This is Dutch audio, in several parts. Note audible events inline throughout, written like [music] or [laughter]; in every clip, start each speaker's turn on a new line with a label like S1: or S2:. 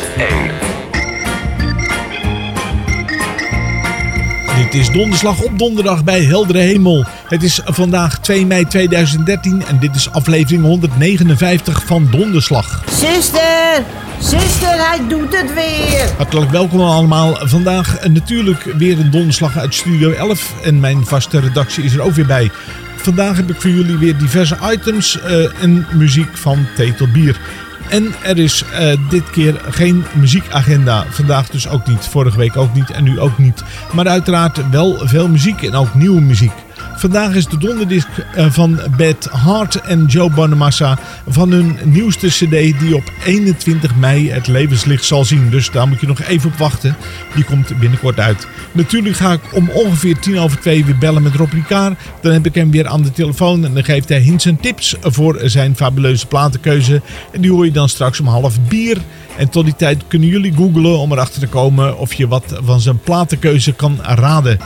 S1: 501.
S2: Dit is donderslag op donderdag bij heldere hemel. Het is vandaag 2 mei 2013 en dit is aflevering 159 van Donderslag.
S3: Zuster, zuster, hij doet het weer.
S2: Hartelijk welkom allemaal. Vandaag natuurlijk weer een donderslag uit Studio 11 en mijn vaste redactie is er ook weer bij. Vandaag heb ik voor jullie weer diverse items eh, en muziek van Tetel Bier. En er is eh, dit keer geen muziekagenda. Vandaag dus ook niet. Vorige week ook niet en nu ook niet. Maar uiteraard wel veel muziek en ook nieuwe muziek. Vandaag is de donderdisc eh, van Beth Hart en Joe Bonamassa van hun nieuwste cd die op 21 mei het levenslicht zal zien. Dus daar moet je nog even op wachten. Die komt binnenkort uit. Natuurlijk ga ik om ongeveer tien over twee weer bellen met Rob Ricard. Dan heb ik hem weer aan de telefoon en dan geeft hij hints en tips voor zijn fabuleuze platenkeuze. En die hoor je dan straks om half bier. En tot die tijd kunnen jullie googlen om erachter te komen of je wat van zijn platenkeuze kan raden.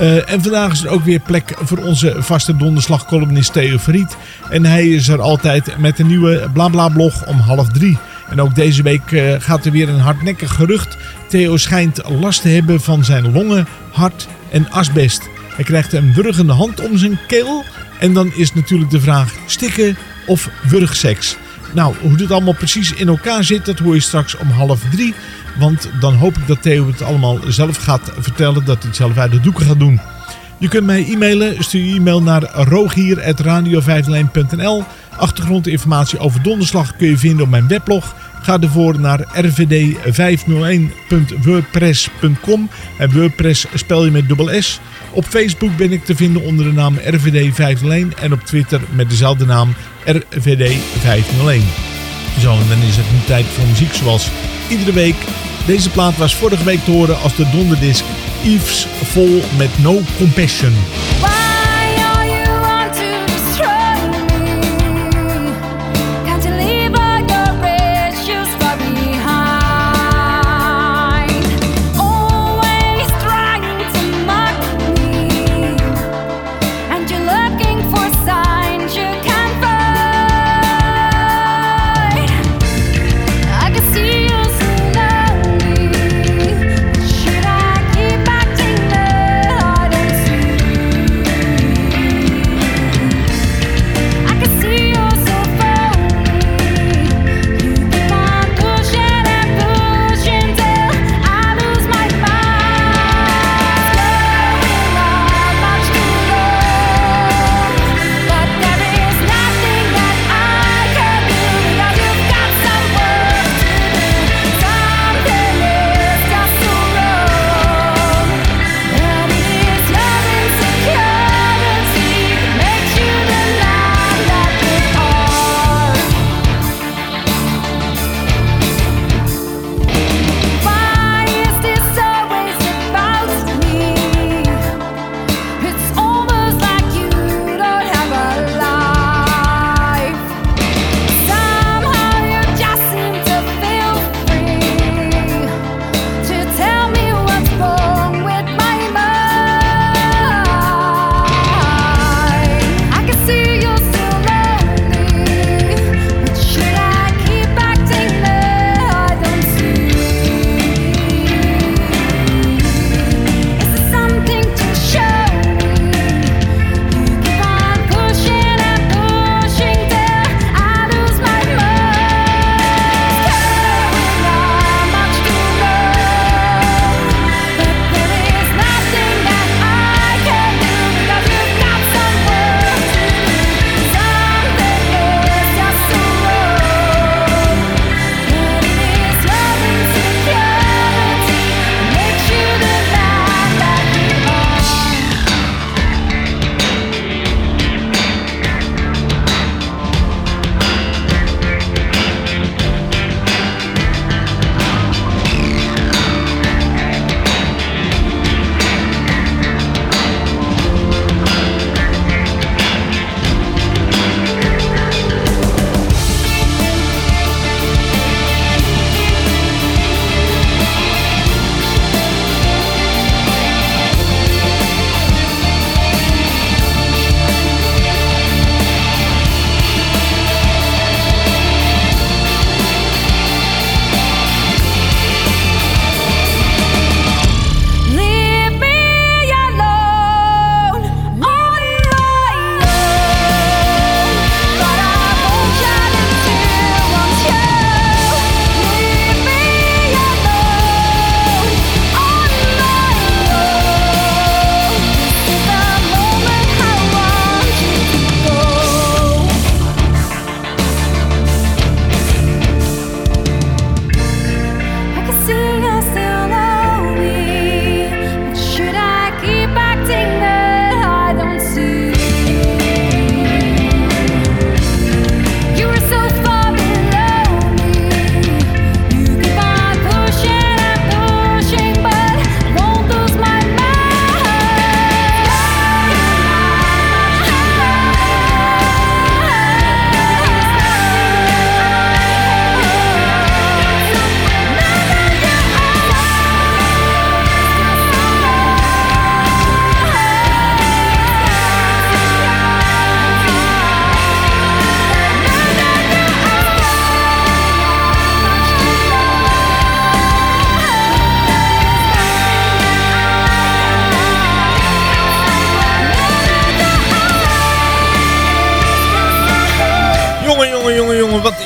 S2: Uh, en vandaag is er ook weer plek voor onze vaste donderslagcolumnist Theo Verriet. En hij is er altijd met een nieuwe BlaBla-blog om half drie. En ook deze week uh, gaat er weer een hardnekkig gerucht. Theo schijnt last te hebben van zijn longen, hart en asbest. Hij krijgt een wurgende hand om zijn keel. En dan is natuurlijk de vraag stikken of wurgseks. Nou, hoe dit allemaal precies in elkaar zit, dat hoor je straks om half drie. Want dan hoop ik dat Theo het allemaal zelf gaat vertellen. Dat hij het zelf uit de doeken gaat doen. Je kunt mij e-mailen. Stuur je e-mail naar rogier.radio501.nl Achtergrondinformatie over donderslag kun je vinden op mijn weblog. Ga ervoor naar rvd501.wordpress.com En WordPress spel je met dubbel S. Op Facebook ben ik te vinden onder de naam RVD501 en op Twitter met dezelfde naam RVD501. Zo, en dan is het nu tijd voor muziek zoals iedere week. Deze plaat was vorige week te horen als de donderdisc Eves Vol met No Compassion.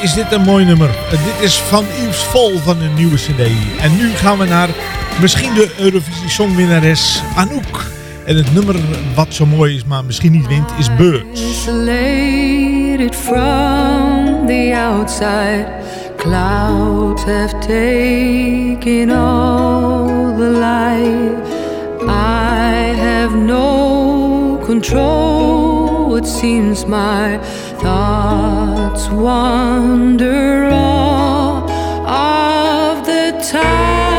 S4: Is dit een mooi nummer. Eh, dit is van Yves Vol van een nieuwe cd. En nu gaan we naar misschien de Eurovisie Songwinnares Anouk. En het nummer wat zo mooi is, maar misschien niet wint, is Birds.
S5: From the outside, clouds have taken all the light. I have no control. It seems my thoughts wander all of the time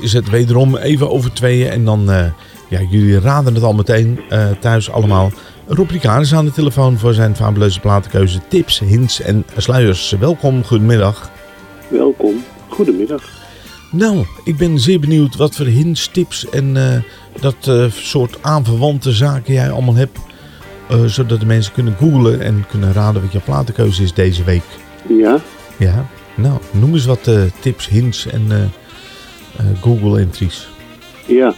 S5: Is
S4: het wederom even over tweeën. En dan, eh, ja, jullie raden het al meteen eh, thuis allemaal. Rob Ricard is aan de telefoon voor zijn fabuleuze platenkeuze. Tips, hints en sluiers. Welkom, goedemiddag.
S6: Welkom, goedemiddag.
S4: Nou, ik ben zeer benieuwd wat voor hints, tips en eh, dat soort aanverwante zaken jij allemaal hebt. zodat de mensen kunnen googlen en kunnen raden wat je platenkeuze is deze week.
S6: Ja,
S4: Ja, nou, noem eens wat tips, hints en Google-entries.
S6: ja.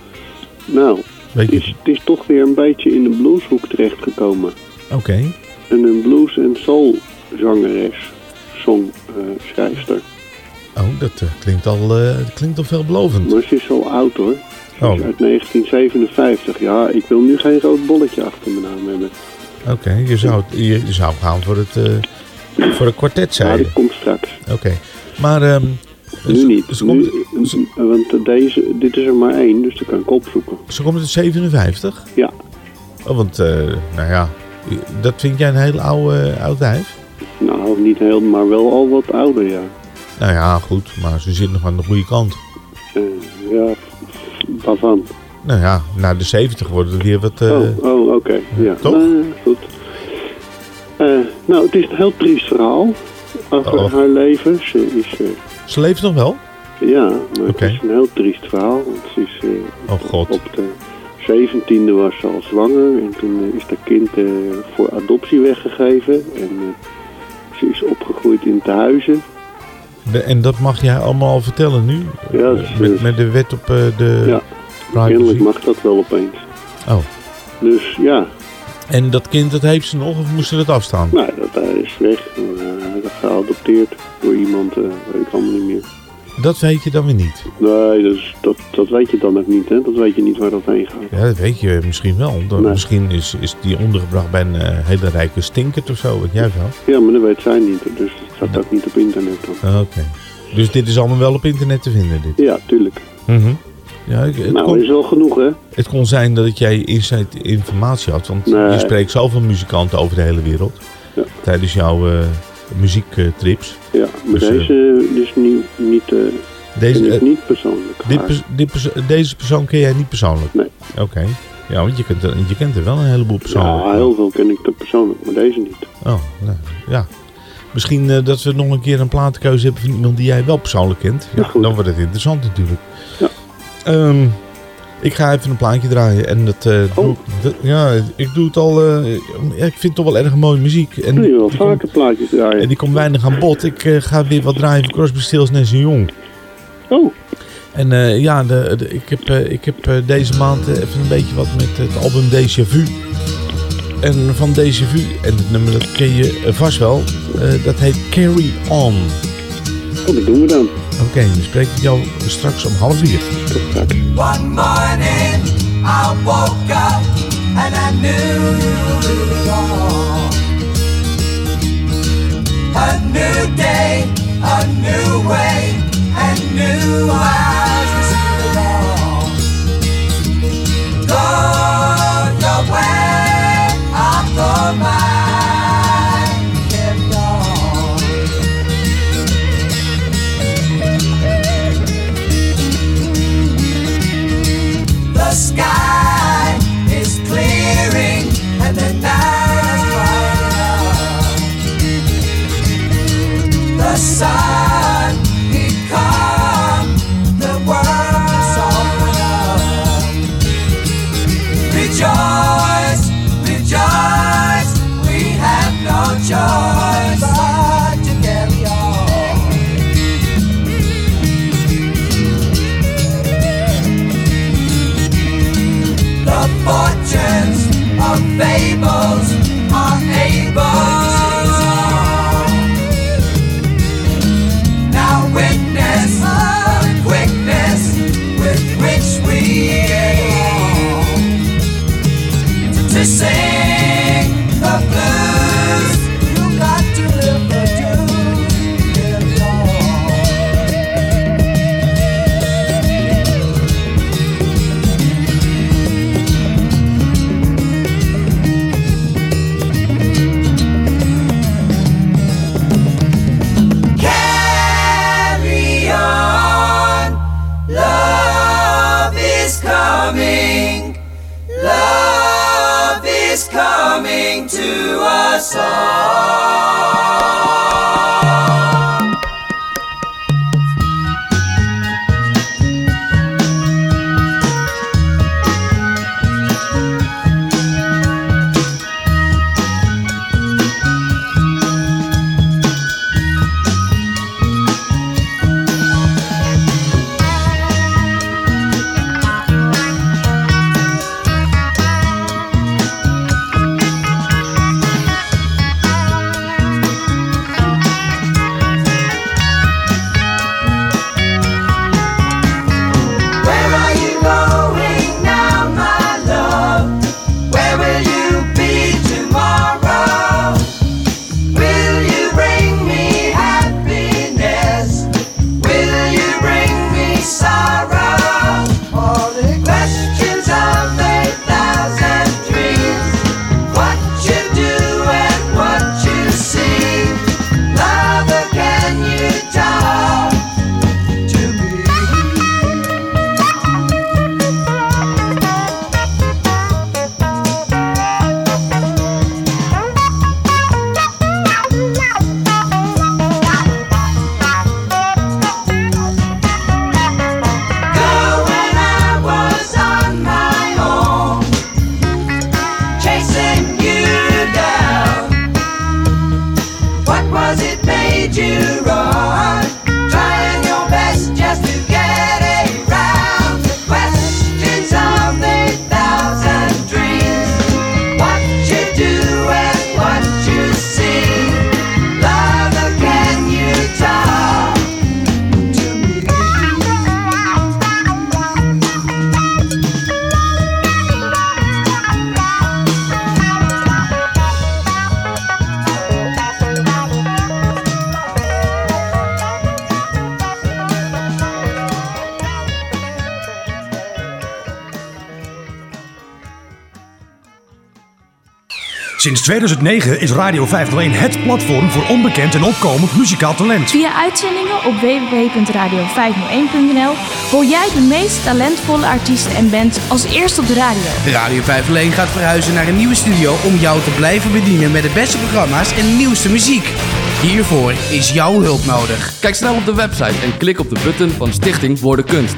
S6: Nou, het is, het is toch weer een beetje in de blueshoek terechtgekomen.
S4: Oké.
S6: En een blues- en soul zangeres, songschrijfster.
S4: Oh, dat eh, klinkt, al, eh, klinkt al veelbelovend.
S6: maar ze is zo oud hoor. Ze
S4: Oh.
S6: is uit 1957. Ja, ik wil nu geen rood bolletje achter mijn naam hebben.
S4: Oké, je, zou, je, je zou gaan voor het, eh, voor het kwartet,
S6: Ja,
S4: zei je.
S6: dat komt straks.
S4: Oké, maar... ehm,
S6: Nu
S4: ze-
S6: niet.
S4: Ze komt,
S6: Nu-
S4: ze,
S6: want deze, dit is er maar één, dus dan kan ik opzoeken.
S4: ze komt uit 57?
S6: Ja.
S4: Oh, want, eh, nou ja, dat vind jij een heel oude, oud wijf?
S6: Nou, niet heel, maar wel al wat ouder, ja.
S4: Nou ja, goed, maar ze zit nog aan de goede kant.
S6: Eh, ja, waarvan?
S4: Nou ja, na de 70 wordt het weer wat... eh,
S6: oh, oh oké. Ja,
S4: toch?
S6: Goed. Eh, nou, het is een heel triest verhaal over
S4: Oh.
S6: haar leven. Ze is, eh,
S4: Ze leeft nog wel?
S6: ja, maar het is een heel triest verhaal. Want ze is eh,
S4: Oh god.
S6: op de zeventiende was ze al zwanger en toen eh, is dat kind eh, voor adoptie weggegeven. En ze is opgegroeid in tehuizen.
S4: De- en dat mag jij allemaal vertellen nu?
S6: Ja,
S4: met, met de wet op de
S6: Ja,
S4: privacy?
S6: kennelijk mag dat wel opeens.
S4: Oh.
S6: Dus ja,
S4: En dat kind, dat heeft ze nog of moest ze dat afstaan?
S6: nou, dat hij is weg. Uh, geadopteerd door iemand, eh, weet ik allemaal niet meer.
S4: Dat weet je dan weer niet.
S6: Nee, dus dat, dat weet je dan ook niet, hè? Dat weet je niet waar dat heen gaat.
S4: Ja, dat weet je misschien wel.
S6: Nee.
S4: Misschien is, is die ondergebracht bij een eh, hele rijke stinkert of zo, wat jij wel.
S6: Ja, maar dat weet zij niet, dus het staat ook niet op internet dan.
S4: Ah, Oké. Dus dit is allemaal wel op internet te vinden, dit?
S6: Ja, tuurlijk.
S4: Mhm. Ja, ik- het,
S6: Nou,
S4: kon,
S6: is wel genoeg, hè?
S4: het kon zijn dat jij inside informatie had, want
S6: Nee.
S4: je spreekt zoveel muzikanten over de hele wereld.
S6: Ja.
S4: Tijdens jouw eh, muziektrips.
S6: Ja, maar
S4: Dus, eh,
S6: deze is niet, niet, eh
S4: Deze,
S6: ik niet persoonlijk.
S4: dit pers- dit pers- deze persoon ken jij niet persoonlijk?
S6: Nee.
S4: Oké. Ja, want je kent, er, je kent er wel een heleboel persoonlijk.
S6: Ja, heel veel ken ik er persoonlijk, maar deze niet.
S4: Oh, nou, ja. Misschien dat we nog een keer een platenkeuze hebben van iemand die jij wel persoonlijk kent. Ja,
S6: goed.
S4: dan wordt het interessant natuurlijk. Ehm, ik ga even een plaatje draaien. En dat, eh,
S6: Oh.
S4: doe, dat- ja, ik doe het al. eh, ik vind het toch wel erg mooie muziek. En
S6: Doe je wel
S4: komt-
S6: vaker plaatjes draaien.
S4: en die komt weinig aan bod. Ik eh, ga weer wat draaien van Crosby, Stills, Nash Young.
S6: Oh,
S4: En ja, de, de- ik heb, ik heb deze maand even een beetje wat met het album Déjà Vu. En van Déjà Vu, en het nummer dat ken je vast wel, dat heet Carry On.
S6: oh, dat doen we dan.
S4: Oké, dan spreek ik jou straks om half vier.
S7: One morning I woke up and I knew it wrong. A new day, a new way, and new eyes
S8: side. 2009 is Radio 501 het platform voor onbekend en opkomend muzikaal talent.
S9: Via uitzendingen op www.radio501.nl hoor jij de meest talentvolle artiesten en bands als eerste op de radio.
S10: Radio 501 gaat verhuizen naar een nieuwe studio om jou te blijven bedienen met de beste programma's en nieuwste muziek. Hiervoor is jouw hulp nodig.
S11: Kijk snel op de website en klik op de button van Stichting Worden Kunst.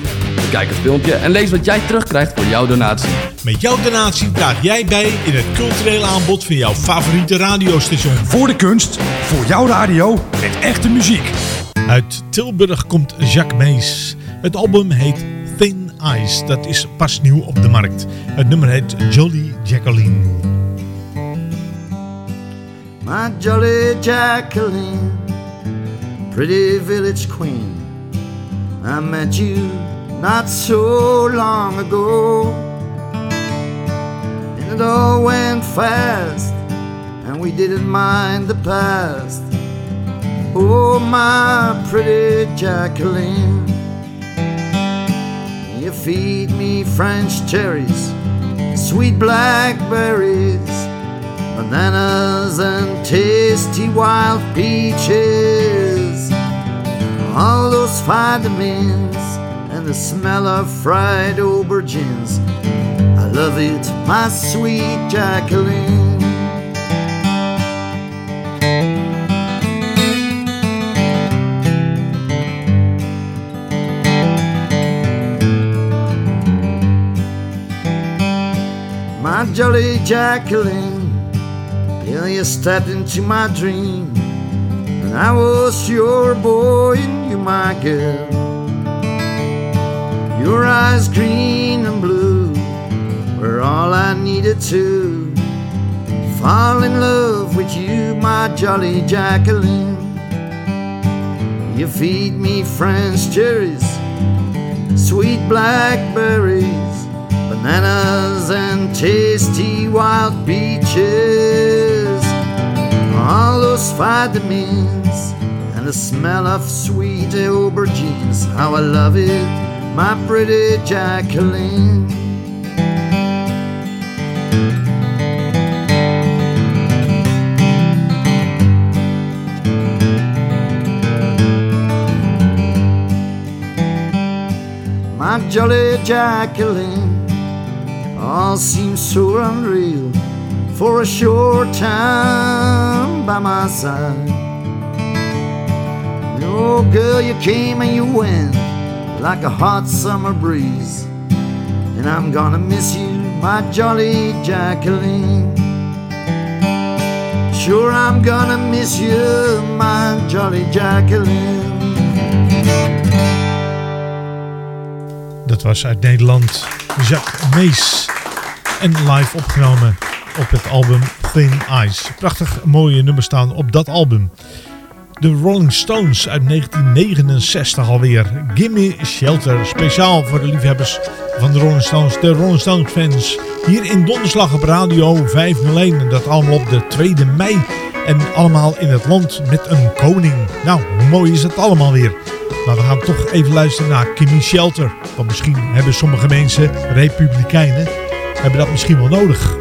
S11: Bekijk het filmpje en lees wat jij terugkrijgt voor jouw donatie.
S2: Met jouw donatie draag jij bij in het culturele aanbod van jouw favoriete radiostation.
S8: Voor de kunst, voor jouw radio, met echte muziek.
S2: Uit Tilburg komt Jacques Mees. Het album heet Thin Ice. Dat is pas nieuw op de markt. Het nummer heet Jolly Jacqueline.
S12: My jolly Jacqueline, pretty village queen. I met you not so long ago. And it all went fast, and we didn't mind the past. Oh, my pretty Jacqueline, you feed me French cherries, sweet blackberries bananas and tasty wild peaches. All those vitamins the smell of fried aubergines. I love it, my sweet Jacqueline. My jolly Jacqueline. Till you stepped into my dream. And I was your boy and you my girl. Your eyes green and blue were all I needed to fall in love with you, my jolly Jacqueline. You feed me French cherries, sweet blackberries, bananas, and tasty wild peaches. All those vitamins and the smell of sweet aubergines. How I love it, my pretty Jacqueline. My jolly Jacqueline, all seems so unreal for a short time by my side. Oh, girl, you came and you went like a hot summer breeze. And I'm gonna miss you, my jolly Jacqueline. Sure, I'm gonna miss you, my jolly Jacqueline.
S2: Dat was uit Nederland Jacques Mees. En live opgenomen op het album Thin Ice. Prachtig mooie nummers staan op dat album. De Rolling Stones uit 1969 alweer. Gimme Shelter. Speciaal voor de liefhebbers van de Rolling Stones. De Rolling Stones fans. Hier in Donderslag op Radio 501. En dat allemaal op de 2 mei. En allemaal in het land met een koning. Nou, mooi is het allemaal weer. Maar we gaan toch even luisteren naar Kimmy Shelter. Want misschien hebben sommige mensen, republikeinen, hebben dat misschien wel nodig.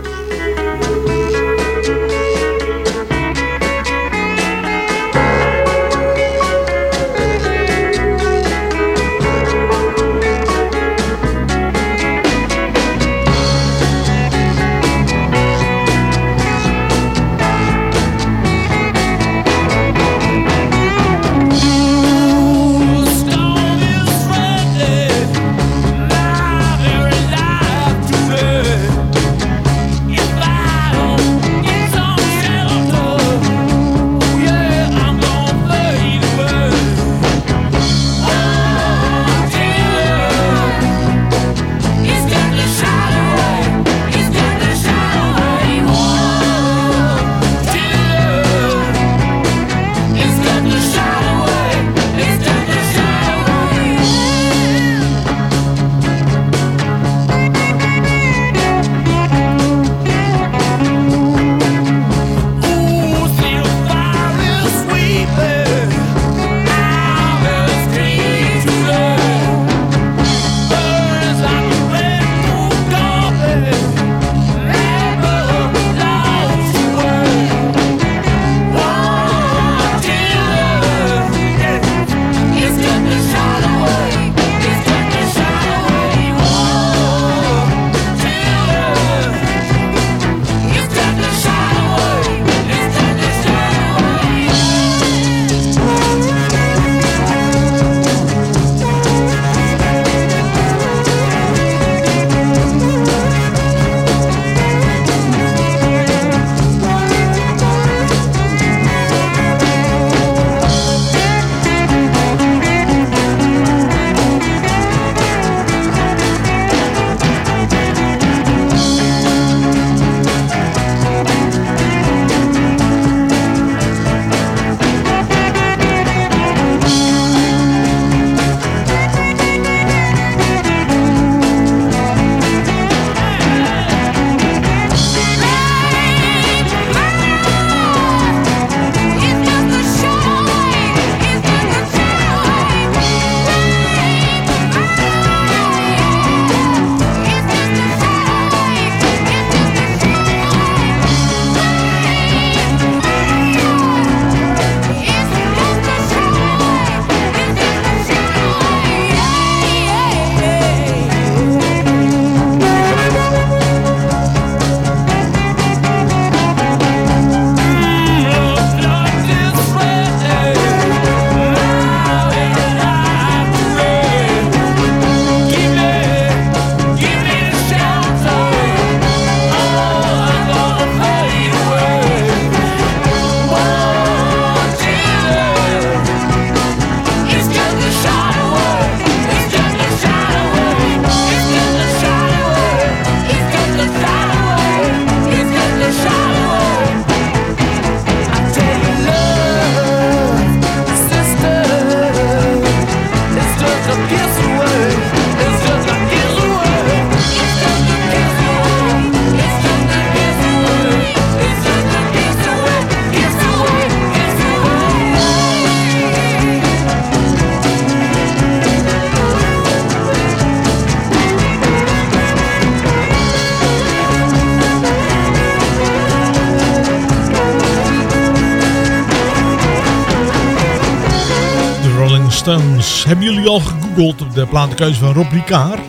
S2: De platenkeuze van Rob Ricard?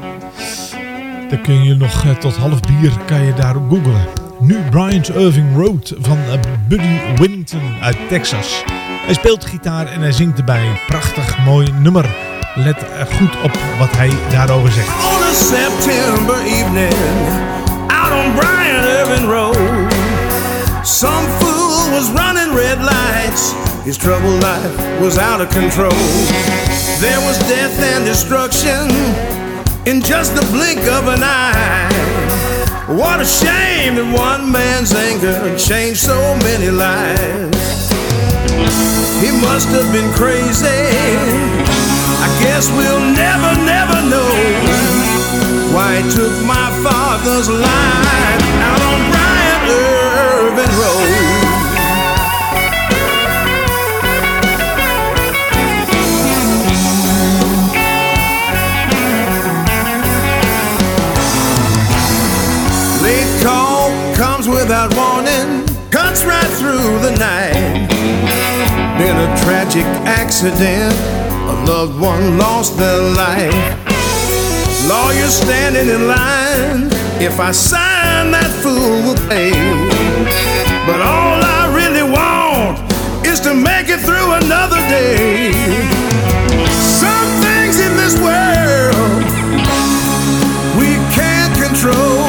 S2: Dan kun je nog eh, tot half bier kan je daarop googlen. Nu Bryant Irving Road van eh, Buddy Winnington uit Texas. Hij speelt gitaar en hij zingt erbij. Prachtig mooi nummer. Let eh, goed op wat hij daarover zegt.
S13: On a September evening, out on Bryant Irving Road, some fool was running red lights. His troubled life was out of control. There was death and destruction in just the blink of an eye. What a shame that one man's anger changed so many lives. He must have been crazy. I guess we'll never, never know why he took my father's life out on Bryant Irving Road. Without warning, cuts right through the night. Been a tragic accident, a loved one lost their life. Lawyers standing in line, if I sign, that fool will pay. But all I really want is to make it through another day. Some things in this world we can't control.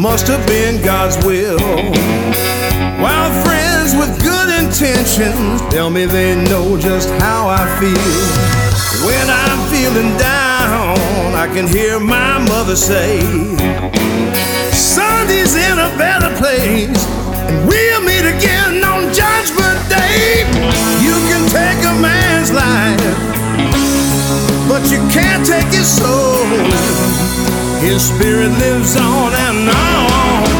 S13: Must have been God's will. While friends with good intentions tell me they know just how I feel. When I'm feeling down, I can hear my mother say, Sunday's in a better place, and we'll meet again on Judgment Day. You can take a man's life but you can't take his soul. His spirit lives on and on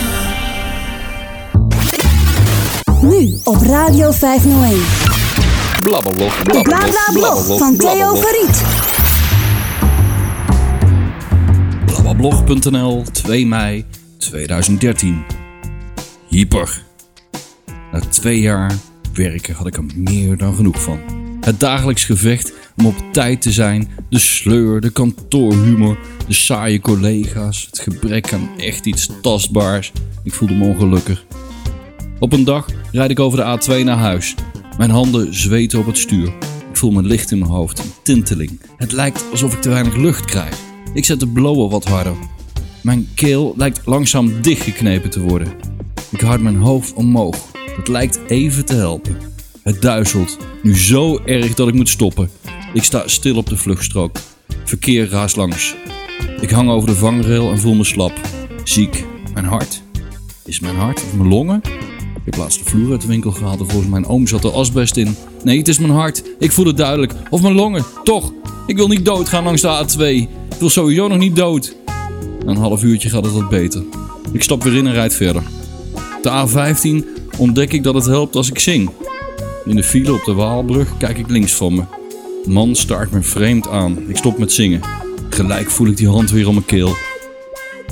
S14: Nu op Radio 501.
S11: Blablablog.
S14: De Bla Bla Blog van Theo Verriet.
S15: Blablablog.nl 2 mei 2013. Hyper. Na twee jaar werken had ik er meer dan genoeg van. Het dagelijks gevecht om op tijd te zijn. De sleur, de kantoorhumor, de saaie collega's, het gebrek aan echt iets tastbaars. Ik voelde me ongelukkig. Op een dag rijd ik over de A2 naar huis. Mijn handen zweten op het stuur. Ik voel me licht in mijn hoofd, een tinteling. Het lijkt alsof ik te weinig lucht krijg. Ik zet de blower wat harder. Mijn keel lijkt langzaam dichtgeknepen te worden. Ik houd mijn hoofd omhoog. Dat lijkt even te helpen. Het duizelt, nu zo erg dat ik moet stoppen. Ik sta stil op de vluchtstrook. Verkeer raast langs. Ik hang over de vangrail en voel me slap. Ziek. Mijn hart. Is mijn hart of mijn longen? Ik heb laatst de vloer uit de winkel gehaald en volgens mijn oom zat er asbest in. Nee, het is mijn hart. Ik voel het duidelijk. Of mijn longen. Toch. Ik wil niet doodgaan langs de A2. Ik wil sowieso nog niet dood. Na een half uurtje gaat het wat beter. Ik stap weer in en rijd verder. De A15 ontdek ik dat het helpt als ik zing. In de file op de Waalbrug kijk ik links van me. Man staart me vreemd aan. Ik stop met zingen. Gelijk voel ik die hand weer om mijn keel.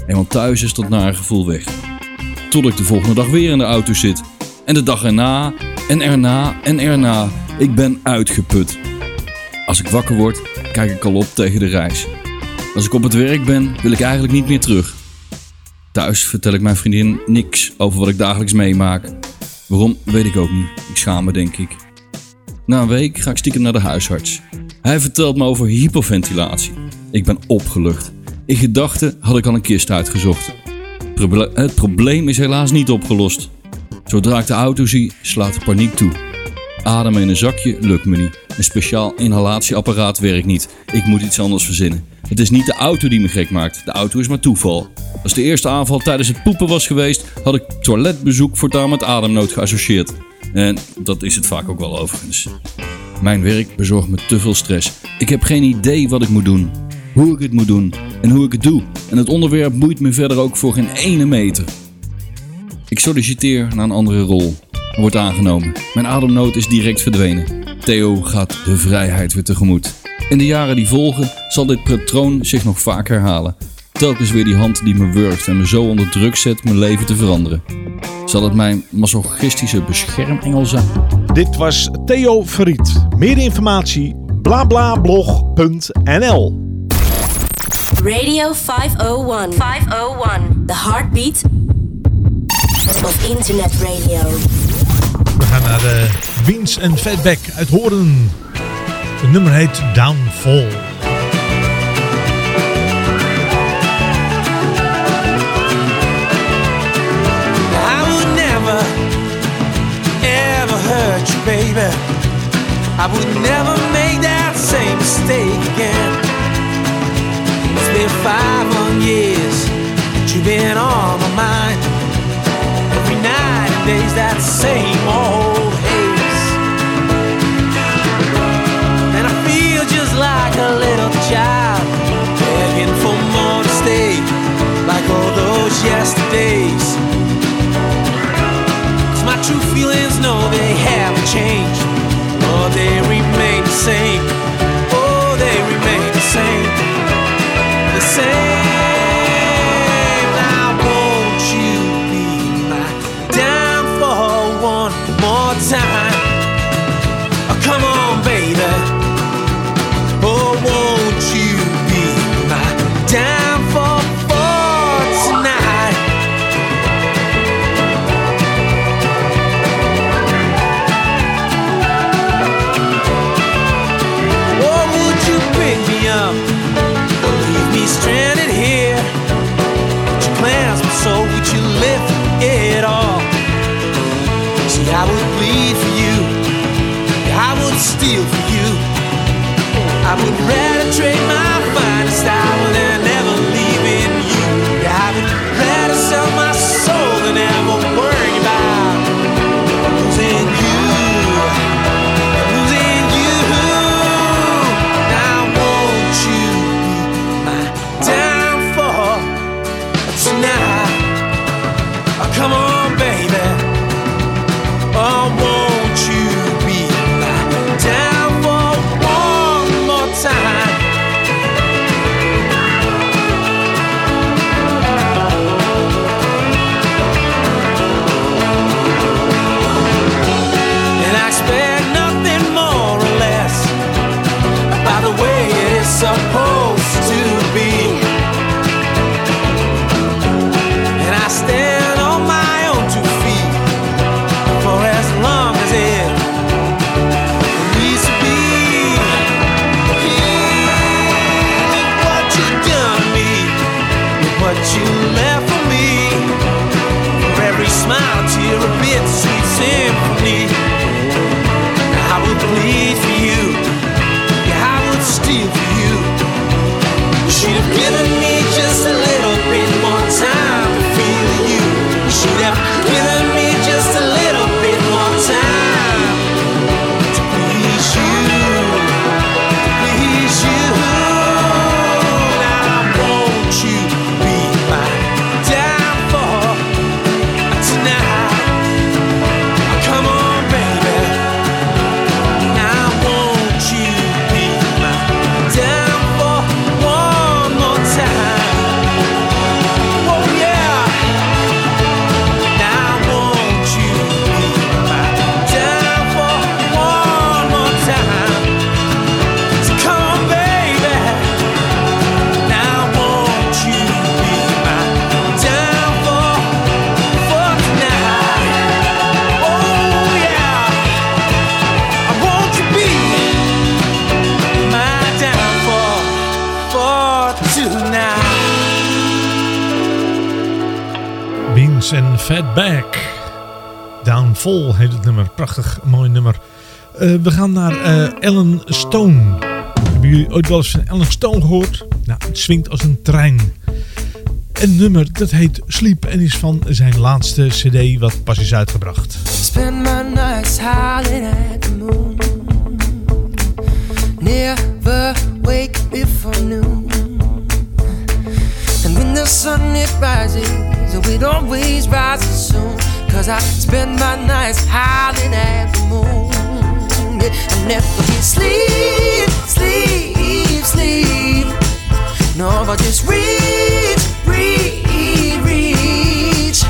S15: Eenmaal thuis is dat nare gevoel weg. Tot ik de volgende dag weer in de auto zit. En de dag erna, en erna, en erna. Ik ben uitgeput. Als ik wakker word, kijk ik al op tegen de reis. Als ik op het werk ben, wil ik eigenlijk niet meer terug. Thuis vertel ik mijn vriendin niks over wat ik dagelijks meemaak. Waarom, weet ik ook niet. Ik schaam me, denk ik. Na een week ga ik stiekem naar de huisarts. Hij vertelt me over hyperventilatie. Ik ben opgelucht. In gedachten had ik al een kist uitgezocht. Het probleem is helaas niet opgelost. Zodra ik de auto zie, slaat de paniek toe. Ademen in een zakje lukt me niet. Een speciaal inhalatieapparaat werkt niet. Ik moet iets anders verzinnen. Het is niet de auto die me gek maakt. De auto is maar toeval. Als de eerste aanval tijdens het poepen was geweest, had ik toiletbezoek voortaan met ademnood geassocieerd. En dat is het vaak ook wel overigens. Mijn werk bezorgt me te veel stress. Ik heb geen idee wat ik moet doen, hoe ik het moet doen en hoe ik het doe. En het onderwerp boeit me verder ook voor geen ene meter. Ik solliciteer naar een andere rol. Wordt aangenomen. Mijn ademnood is direct verdwenen. Theo gaat de vrijheid weer tegemoet. In de jaren die volgen zal dit patroon zich nog vaak herhalen. Telkens weer die hand die me wurgt en me zo onder druk zet mijn leven te veranderen. Zal het mijn masochistische beschermengel zijn?
S2: Dit was Theo Verriet. Meer informatie blablablog.nl
S16: Radio 501. 501. The heartbeat of internet radio.
S2: We gaan naar eh, de Wiens en Fatback uit Horen. Het nummer heet Downfall.
S7: I would never, ever hurt you, baby. I would never make that same mistake again. It's five long years that you've been on my mind. Every night and day's that same old haze. And I feel just like a little child begging for more to stay, like all those yesterdays. Cause my true feelings, no, they haven't changed. Oh, they remain the same. Oh, they remain the same. The
S17: would rather Downfall
S2: heet het nummer. Prachtig, mooi nummer. Eh, we gaan naar eh, Ellen Stone. Hebben jullie ooit wel eens van Ellen Stone gehoord? Nou, het swingt als een trein. Een nummer dat heet Sleep en is van zijn laatste cd wat pas is uitgebracht.
S7: Spend my nights howling at the moon. Never wake before noon. And when the sun it rises, it always rises soon. Cause I spend my nights howling at the moon. Yeah, I never get sleep, sleep, sleep. No, but just reach, reach, reach.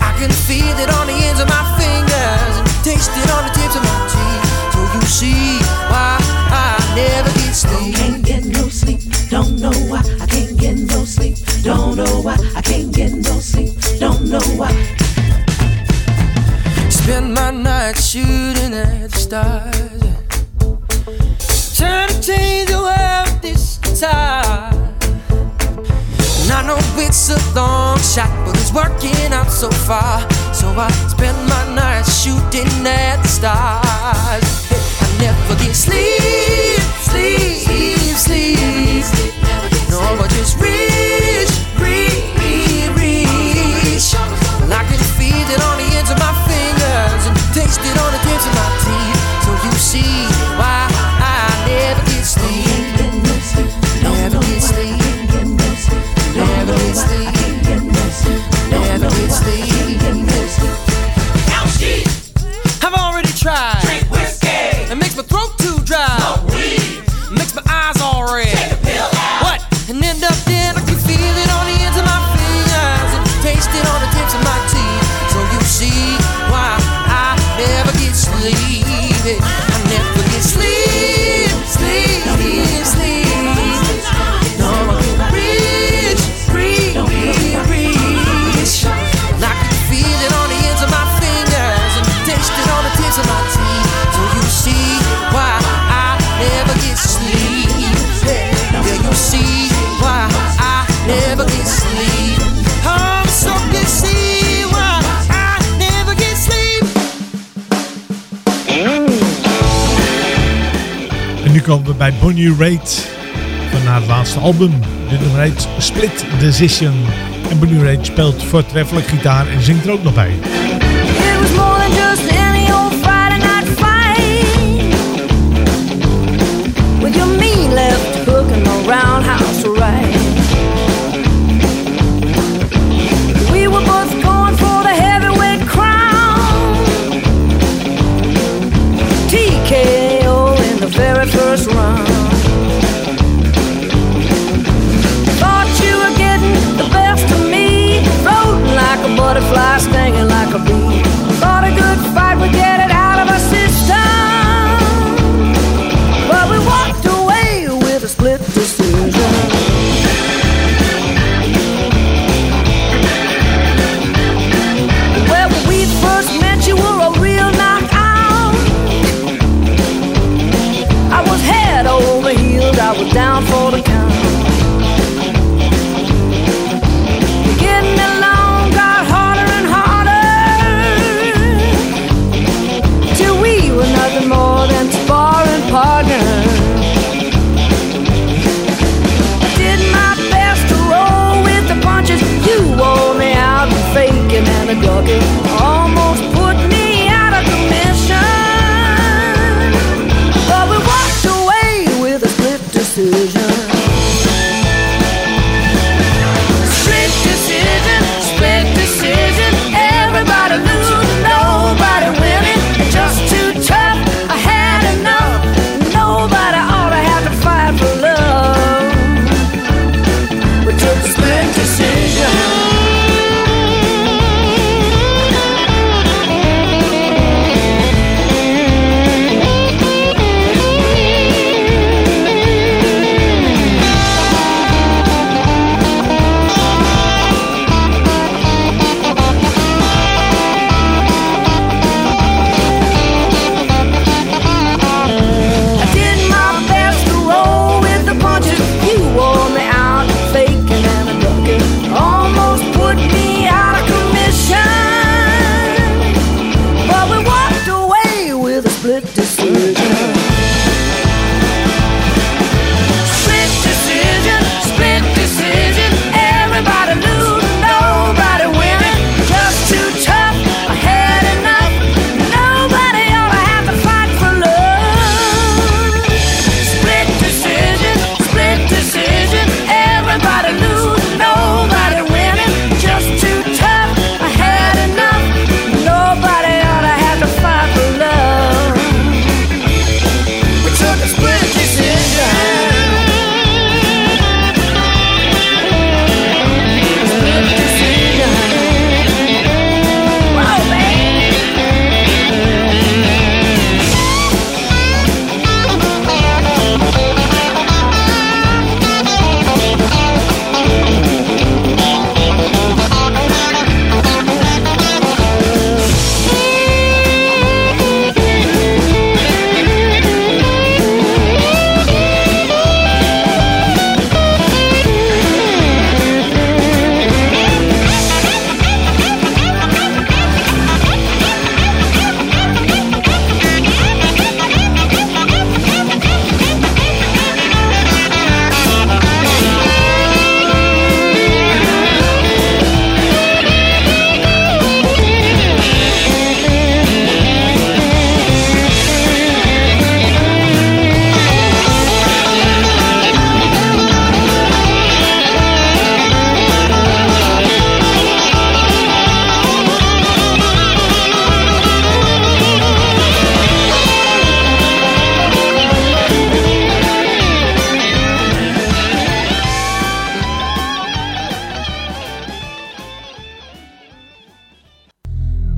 S7: I can feel it on the ends of my fingers and taste it on the tips of my teeth. So you see why I never get sleep.
S18: Can't get no sleep. Don't know why I can't get no sleep. Don't know why I can't get no sleep. Don't know why.
S7: Spend my night shooting at the stars. Trying to change the world this time. And I know it's a long shot, but it's working out so far. So I spend my nights shooting at the stars. I never get sleep, sleep, sleep. No, but just reach,
S2: We bij Bonnie Raitt van haar laatste album. Dit nummer heet Split Decision. En Bonnie Raitt speelt voortreffelijk gitaar en zingt er ook nog bij.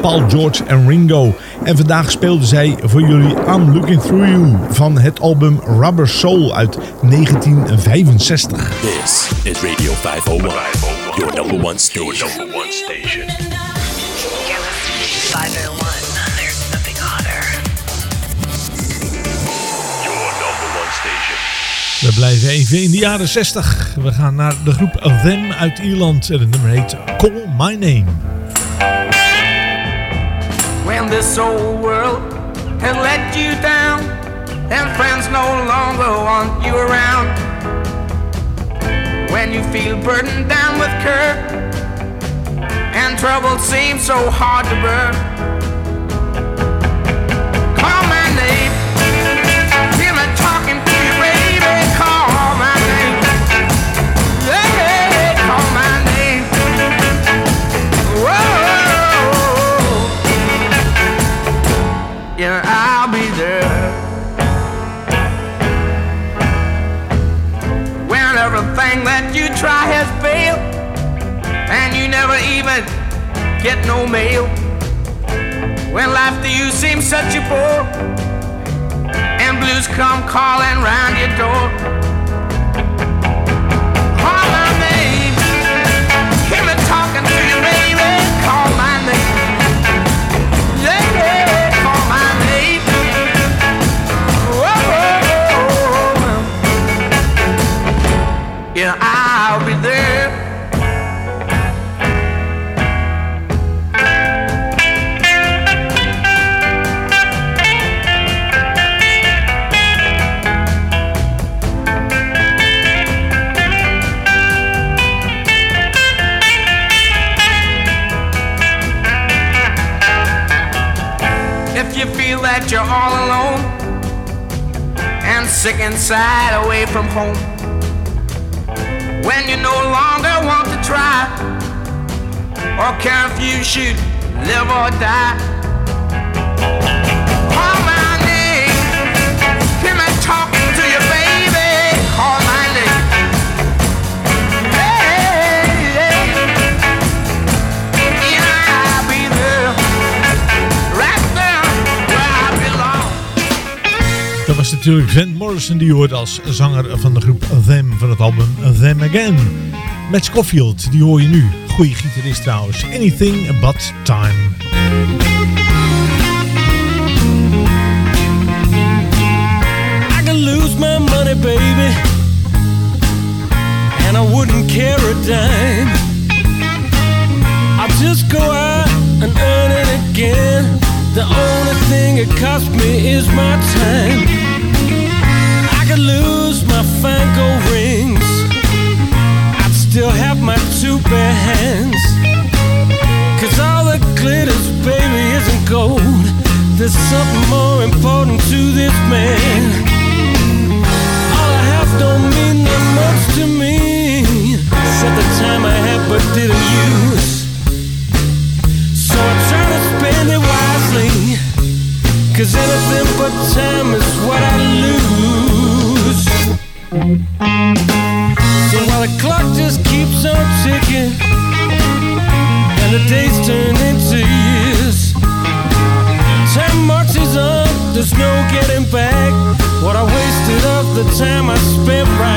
S19: Paul,
S2: George en Ringo. En vandaag speelden zij voor jullie I'm Looking Through You van het album Rubber Soul uit 1965.
S20: This is Radio 501, your number one station. Your number one station.
S21: 501. There's nothing hotter.
S20: Your number one station.
S2: We blijven even in de jaren 60. We gaan naar de groep Them uit Ierland. En het nummer heet Call My Name.
S22: This old world has let you down. And friends no longer want you around. When you feel burdened down with care and trouble seems so hard to bear get no mail. When life to you seems such a bore, and blues come calling round your door. That you're all alone and sick inside away from home, when you no longer want to try or care if you should live or die.
S2: Natuurlijk Van Morrison die hoort als zanger van de groep Them van het album Them Again. Matt Scofield, die hoor je nu. Goeie gitarist trouwens. Anything but time.
S22: I could lose my money, baby, and I wouldn't care a dime. I'll just go out and earn it again. The only thing it cost me is my time. Could lose my fine rings. I'd still have my two bare hands. Cause all that glitters, baby, isn't gold. There's something more important to this man. All I have don't mean that much to me. Except the time I had but didn't use. So I try to spend it wisely. Cause anything but time is what I lose. While the clock just keeps on ticking, and the days turn into years. Time marches on, there's no getting back what I wasted of the time I spent right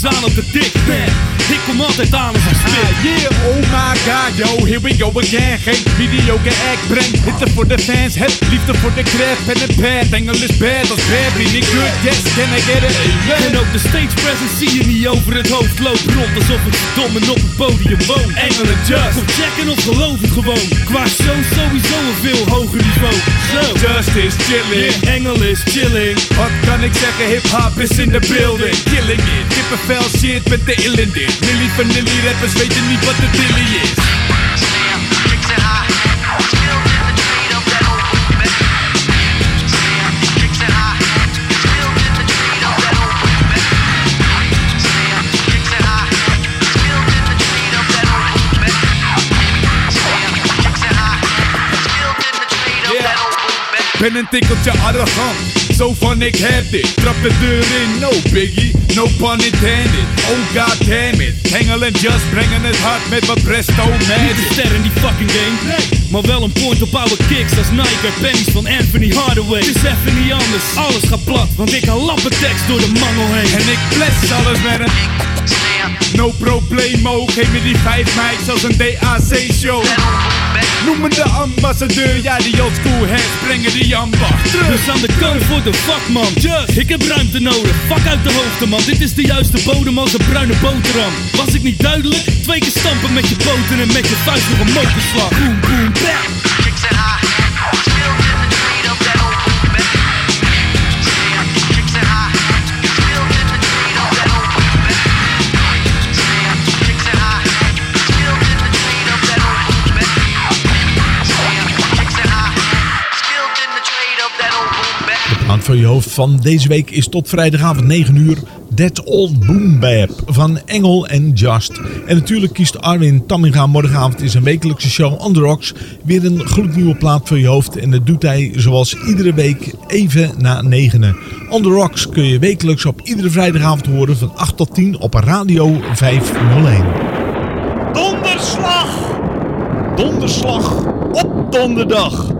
S23: zachtjes aan
S24: hitte voor de fans. Het liefde voor de craft en het bad. Engel is bad als bad, be niet good, yes, can I get it? Amen.
S23: En ook de stage presence zie je niet over het hoofd. Loop rond alsof ik verdomme op het podium woon. Engelen just, kom checken of geloof het gewoon. Qua show sowieso een veel hoger niveau. Zo.
S24: Just is chilling.
S23: Yeah, Engel is chilling.
S24: Wat kan ik zeggen, hip-hop is in the building. Killing it, kippenvel shit met de ill in dit. Millie vanilli rappers weten niet wat de dilly is. Ben een tikkeltje arrogant, zo van ik heb dit. Trap de deur in, no biggie, no pun intended. Oh god damn it, Engel en Just brengen het hard met wat presto
S23: Niet
S24: magic.
S23: ster in die fucking game. Maar wel een point op oude kicks als Nike en pennies van Anthony Hardaway. Het is even niet anders, alles gaat plat, want ik haal lappentekst door de mangel heen.
S24: En ik bless alles met een No problemo, geef me die vijf mics als een DAC show. Noem me de ambassadeur, ja die old school heads brengen die ambacht terug.
S23: Dus aan de kant voor de vakman. Just, ik heb ruimte nodig. Vak uit de hoogte man. Dit is de juiste bodem als een bruine boterham. Was ik niet duidelijk? Twee keer stampen met je poten en met je vuist nog een motorslag. Boom, boom, bam.
S2: Je hoofd van deze week is tot vrijdagavond 9 uur That Old Boom Bap van Engel en Just. En natuurlijk kiest Arwin Tamminga morgenavond in zijn wekelijkse show On The Rocks weer een gloednieuwe plaat voor je hoofd. En dat doet hij zoals iedere week even na negenen. On The Rocks kun je wekelijks op iedere vrijdagavond horen van 8 tot 10 op Radio 501.
S25: Donderslag! Donderslag op donderdag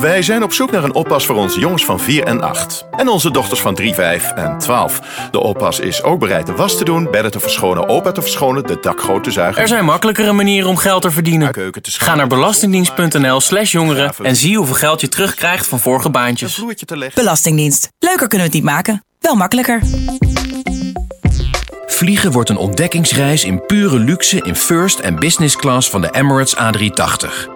S20: Wij zijn op zoek naar een oppas voor onze jongens van 4 en 8. En onze dochters van 3, 5 en 12. De oppas is ook bereid de was te doen, bedden te verschonen, opa te verschonen, de dakgoot te zuigen.
S26: Er zijn makkelijkere manieren om geld te verdienen. Ga naar belastingdienst.nl slash jongeren en zie hoeveel geld je terugkrijgt van vorige baantjes.
S27: Belastingdienst. Leuker kunnen we het niet maken. Wel makkelijker.
S28: Vliegen wordt een ontdekkingsreis in pure luxe in first en business class van de Emirates A380.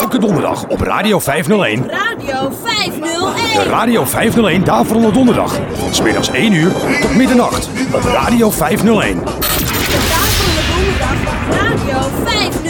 S8: Elke donderdag op Radio 501.
S14: Radio 501.
S8: De Radio 501 Daverende Donderdag. Van smiddags 1 uur tot middernacht op Radio 501.
S14: Daverende Donderdag op Radio 501.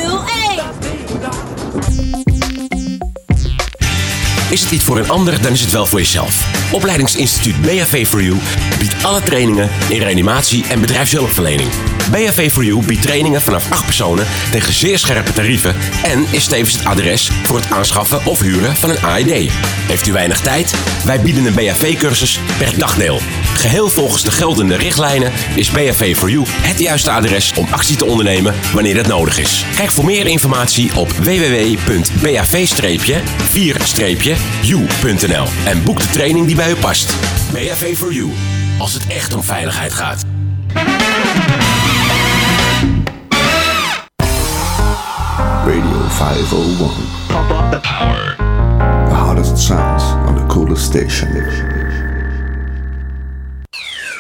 S29: Is het niet voor een ander, dan is het wel voor jezelf. Opleidingsinstituut BHV for You biedt alle trainingen in reanimatie en bedrijfshulpverlening. BHV for You biedt trainingen vanaf 8 personen tegen zeer scherpe tarieven en is tevens het adres voor het aanschaffen of huren van een AED. Heeft u weinig tijd? Wij bieden een BHV-cursus per dagdeel. Geheel volgens de geldende richtlijnen is BHV for You het juiste adres om actie te ondernemen wanneer het nodig is. Kijk voor meer informatie op www.bav-4-u.nl en boek de training die bij u past. BHV for You, als het echt om veiligheid gaat.
S30: Radio 501. Pump up the power. The hottest sounds on the coolest station.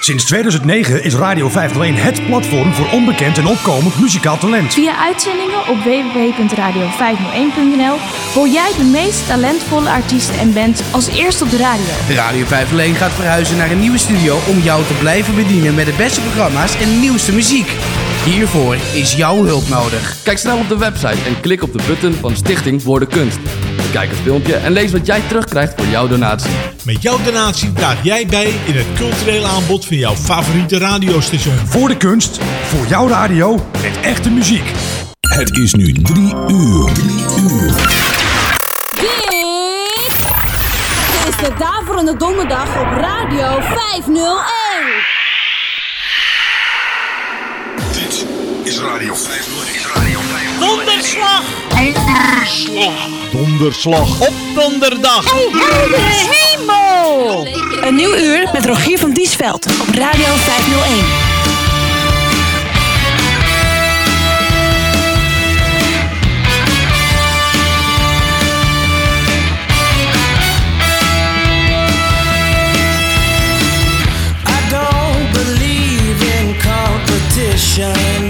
S8: Sinds 2009 is Radio 501 het platform voor onbekend en opkomend muzikaal talent.
S9: Via uitzendingen op www.radio501.nl hoor jij de meest talentvolle artiesten en bands als eerste op de radio.
S10: Radio 501 gaat verhuizen naar een nieuwe studio om jou te blijven bedienen met de beste programma's en de nieuwste muziek. Hiervoor is jouw hulp nodig.
S11: Kijk snel op de website en klik op de button van Stichting Voor de Kunst. Kijk het filmpje en lees wat jij terugkrijgt voor jouw donatie.
S2: Met jouw donatie draag jij bij in het culturele aanbod van jouw favoriete radiostation.
S8: Voor de kunst, voor jouw radio, met echte muziek.
S1: Het is nu drie uur. Drie uur.
S14: Dit is de Daverende Donderdag op Radio 501.
S1: Is Radio 501. Is Radio 501.
S25: Donderslag! Donderslag! Donderslag op donderdag!
S31: Hey, heldere hemel! Een nieuw uur met Rogier van Diesveld op Radio 501.
S7: I don't believe in competition.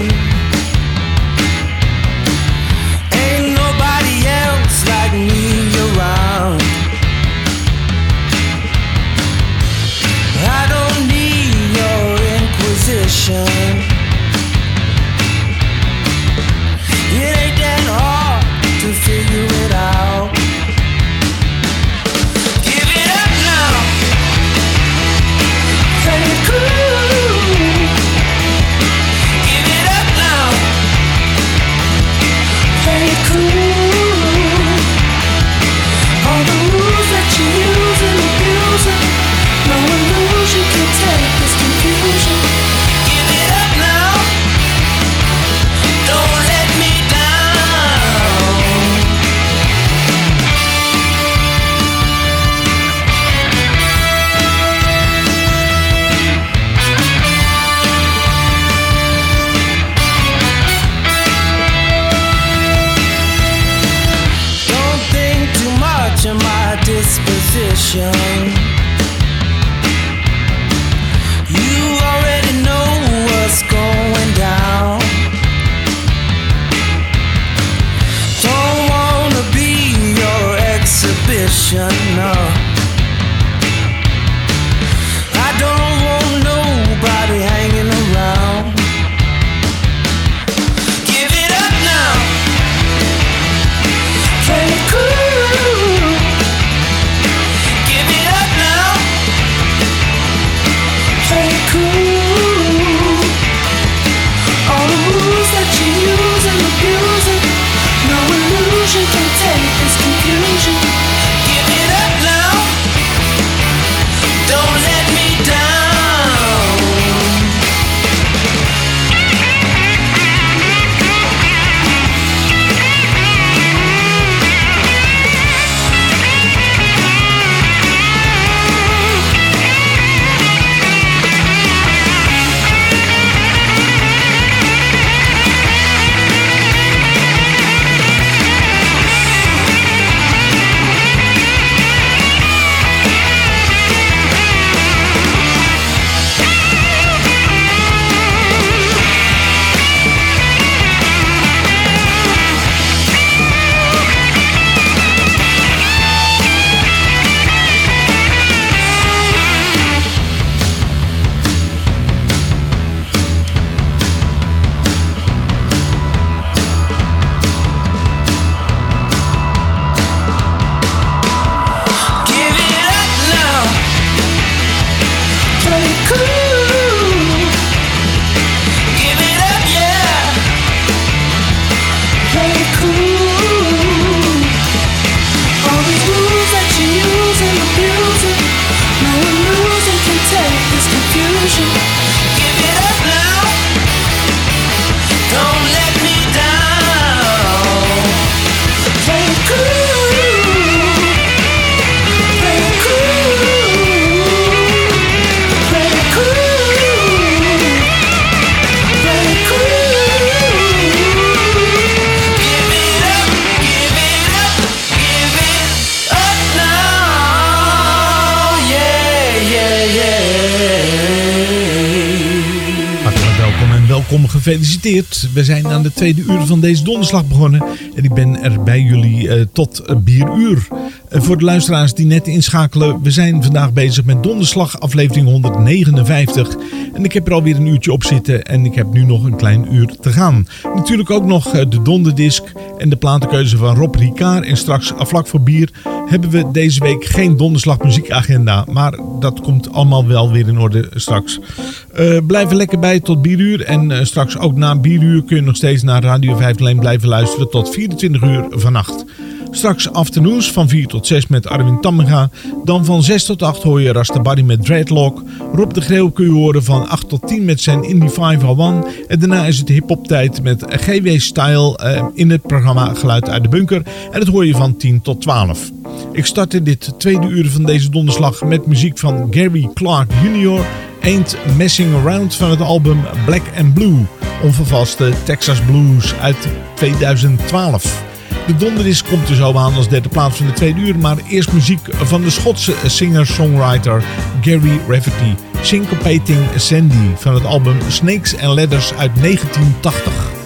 S32: Gefeliciteerd. We zijn aan de tweede uur van deze donderslag begonnen. En ik ben er bij jullie uh, tot bieruur. Uh, voor de luisteraars die net inschakelen, we zijn vandaag bezig met donderslag aflevering 159. En ik heb er alweer een uurtje op zitten en ik heb nu nog een klein uur te gaan. Natuurlijk ook nog uh, de donderdisc en de platenkeuze van Rob Ricard. En straks, vlak voor bier, hebben we deze week geen donderslag muziekagenda. Maar dat komt allemaal wel weer in orde straks. Uh, blijf er lekker bij tot bieruur. En uh, straks ook na bieruur kun je nog steeds naar Radio 5 alleen blijven luisteren tot 24 uur vannacht. Straks afternoons van 4 tot 6 met Arwin Tammenga. Dan van 6 tot 8 hoor je Rastabari met Dreadlock. Rob de Greeuw kun je horen van 8 tot 10 met zijn Indie 501. En daarna is het hip-hop tijd met GW Style uh, in het programma Geluid uit de Bunker. En dat hoor je van 10 tot 12. Ik startte dit tweede uur van deze donderslag met muziek van Gary Clark Jr. Ain't Messing Around van het album Black and Blue. Onvervaste Texas Blues uit 2012. De donderdisc komt er zo aan als derde plaats van de tweede uur. Maar eerst muziek van de Schotse singer-songwriter Gary Rafferty. Syncopating Sandy van het album Snakes and Ladders uit 1980.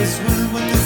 S5: this world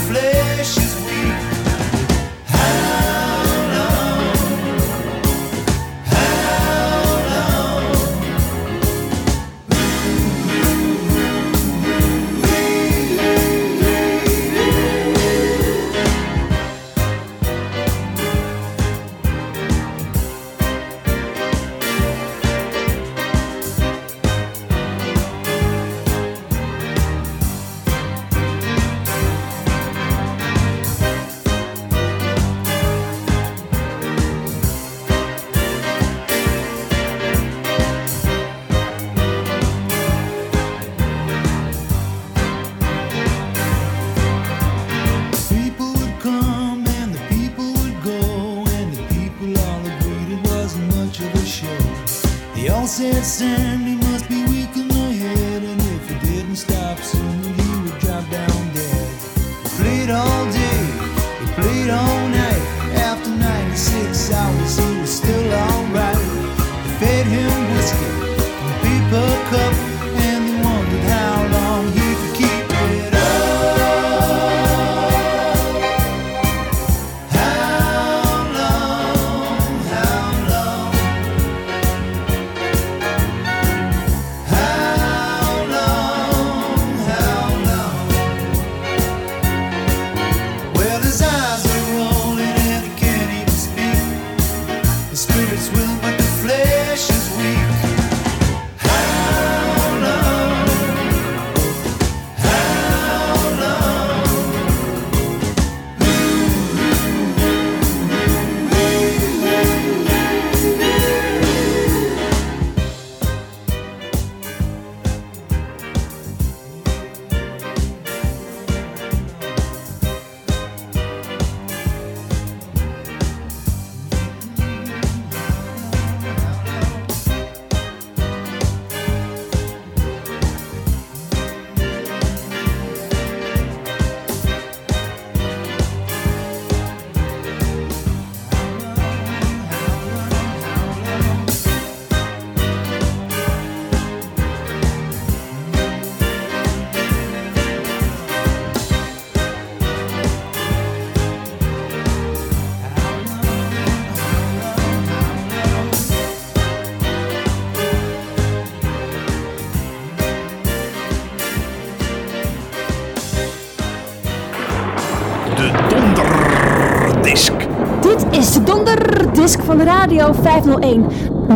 S5: van Radio 501.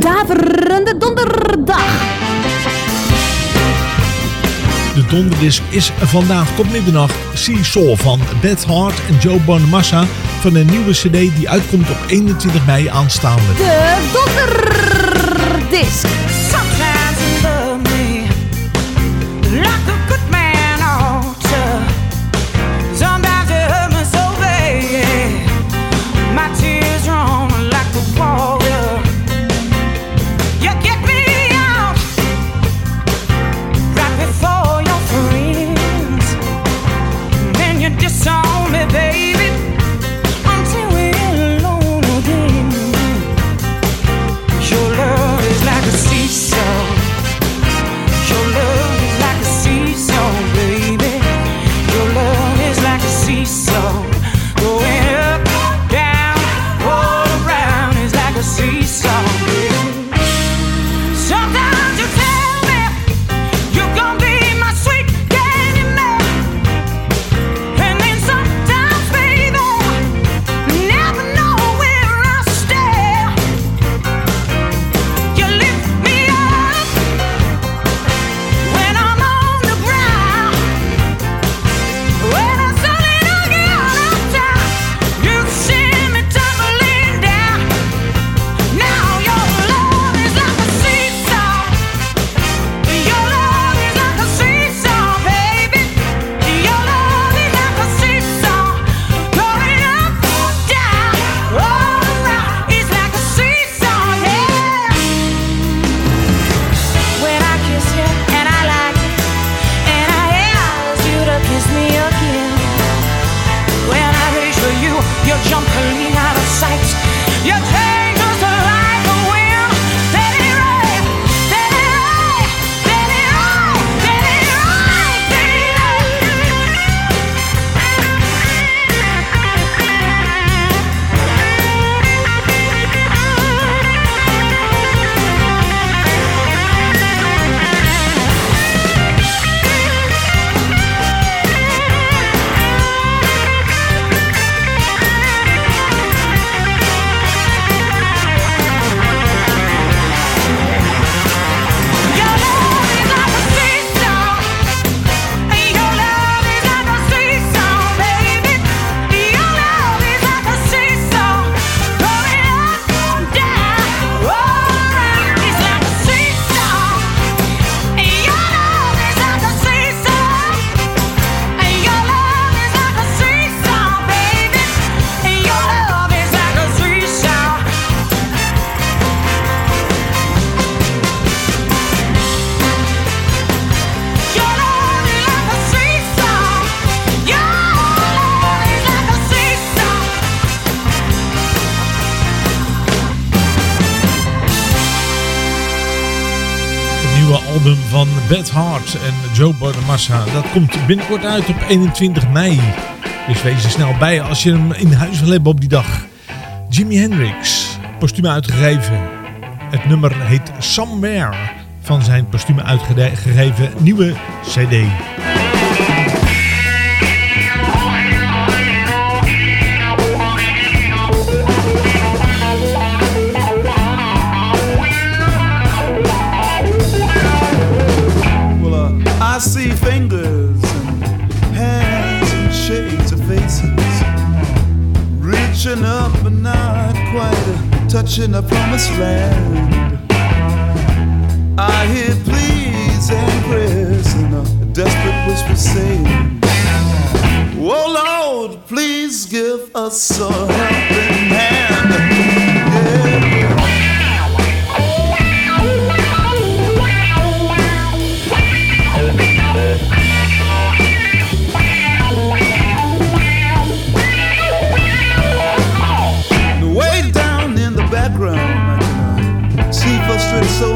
S5: Daverende donderdag.
S2: De donderdisc is vandaag tot middernacht Seesaw van Beth Hart en Joe Bonamassa van een nieuwe cd die uitkomt op 21 mei aanstaande.
S5: De donderdisc.
S2: Dat komt binnenkort uit op 21 mei. Dus wees er snel bij als je hem in huis wil hebben op die dag. Jimi Hendrix, postume uitgegeven. Het nummer heet Somewhere van zijn postume uitgegeven nieuwe cd.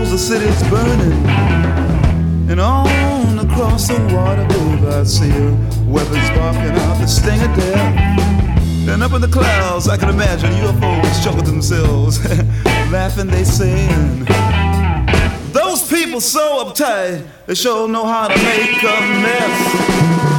S33: the city's burning. And on across the water globe, I see her weapons barking out the sting of death. And up in the clouds, I can imagine UFOs chuckling themselves, [laughs] laughing they sing. Those people so uptight, they sure know how to make a mess.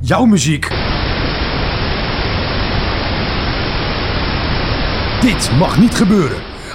S8: Jouw muziek. Dit mag niet gebeuren.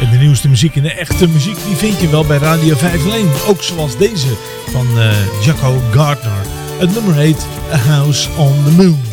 S2: En de nieuwste muziek en de echte muziek die vind je wel bij Radio 501. Ook zoals deze van eh Jaco Gardner. Het nummer heet A House on the Moon.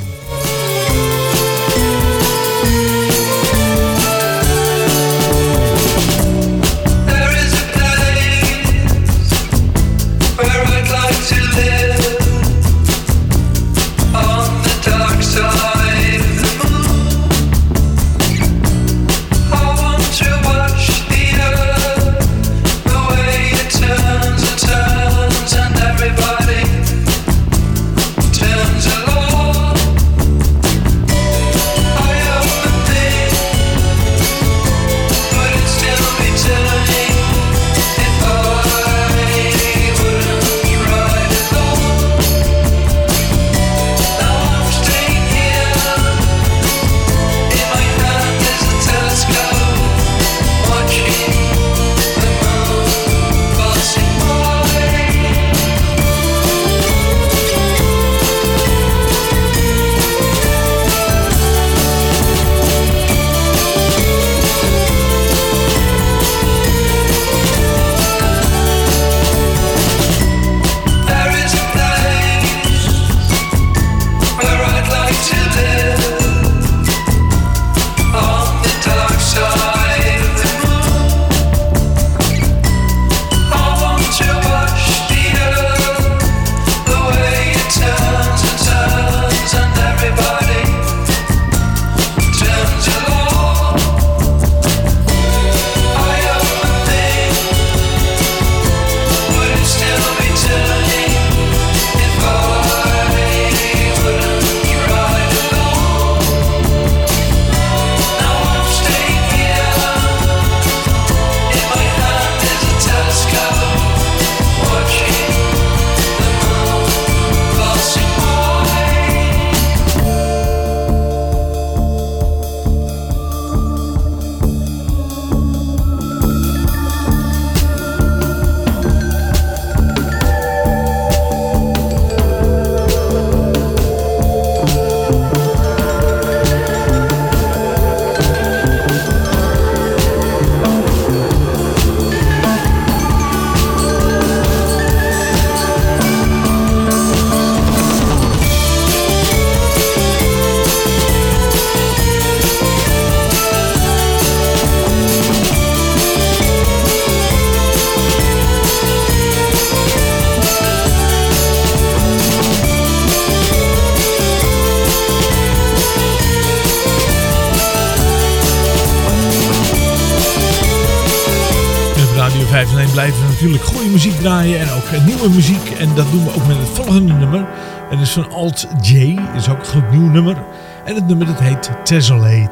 S2: En ook nieuwe muziek. En dat doen we ook met het volgende nummer. En dat is van Alt J. Is ook een goed nieuw nummer. En het nummer dat heet Tessellate.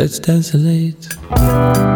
S34: let's dance late.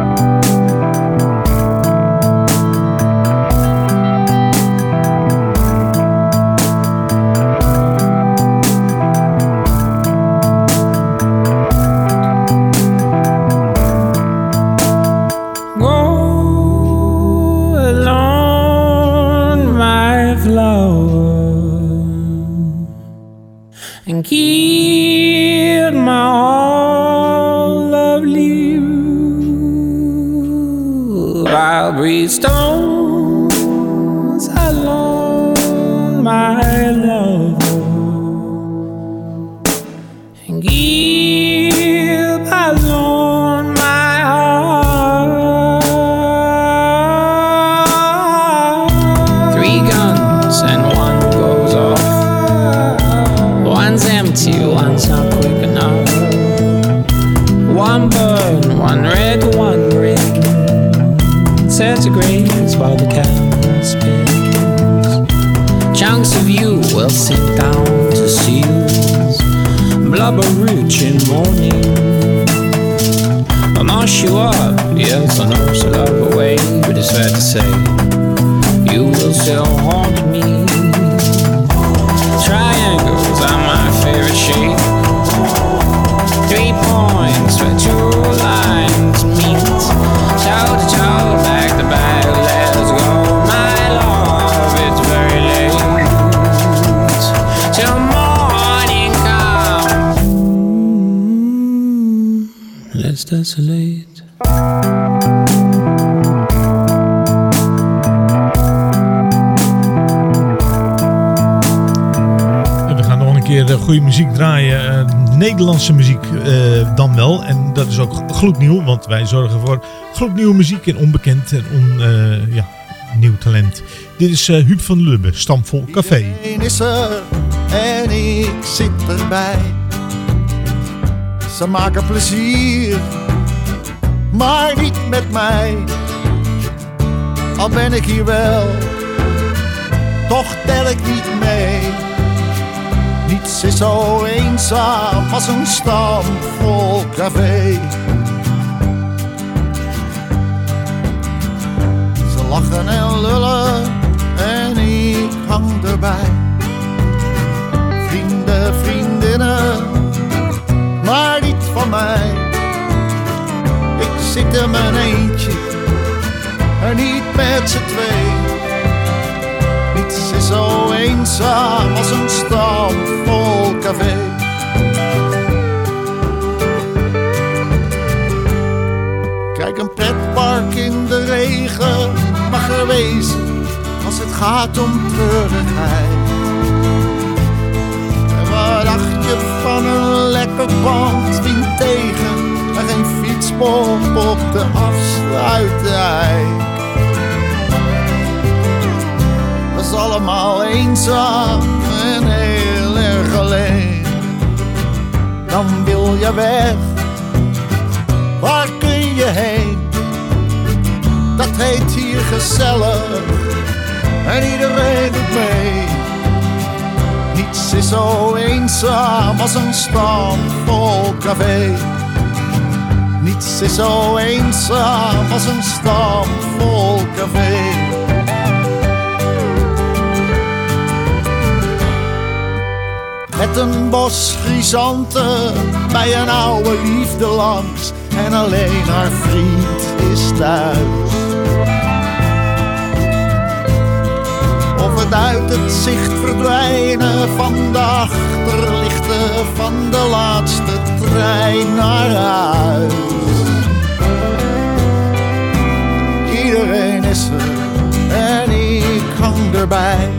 S2: Gloednieuw, want wij zorgen voor gloednieuwe muziek en onbekend en on, eh, ja, nieuw talent. Dit is eh Huub van Lubbe, Stamvol Café.
S12: Iedereen is er en ik zit erbij. Ze maken plezier, maar niet met mij. Al ben ik hier wel, toch tel ik niet mee. Niets is zo eenzaam als een stam vol café. Ik hang erbij. Vrienden, vriendinnen, maar niet van mij. Ik zit in mijn eentje en niet met z'n twee. Niets is zo eenzaam als een stam vol café. Kijk, een pretpark in de regen mag er wezen gaat om treurigheid. En wat dacht je van een lekker band wind tegen en geen fietspomp op de afsluitdijk? Is allemaal eenzaam en heel erg alleen. Dan wil je weg, waar kun je heen? Dat heet hier gezellig en iedereen doet mee. Niets is zo eenzaam als een stam vol café. Niets is zo eenzaam als een stam vol café. Met een bos chrysanten bij een oude liefde langs en alleen haar vriend is thuis. Uit het zicht verdwijnen van de achterlichten van de laatste trein naar huis. Iedereen is er en ik hang erbij.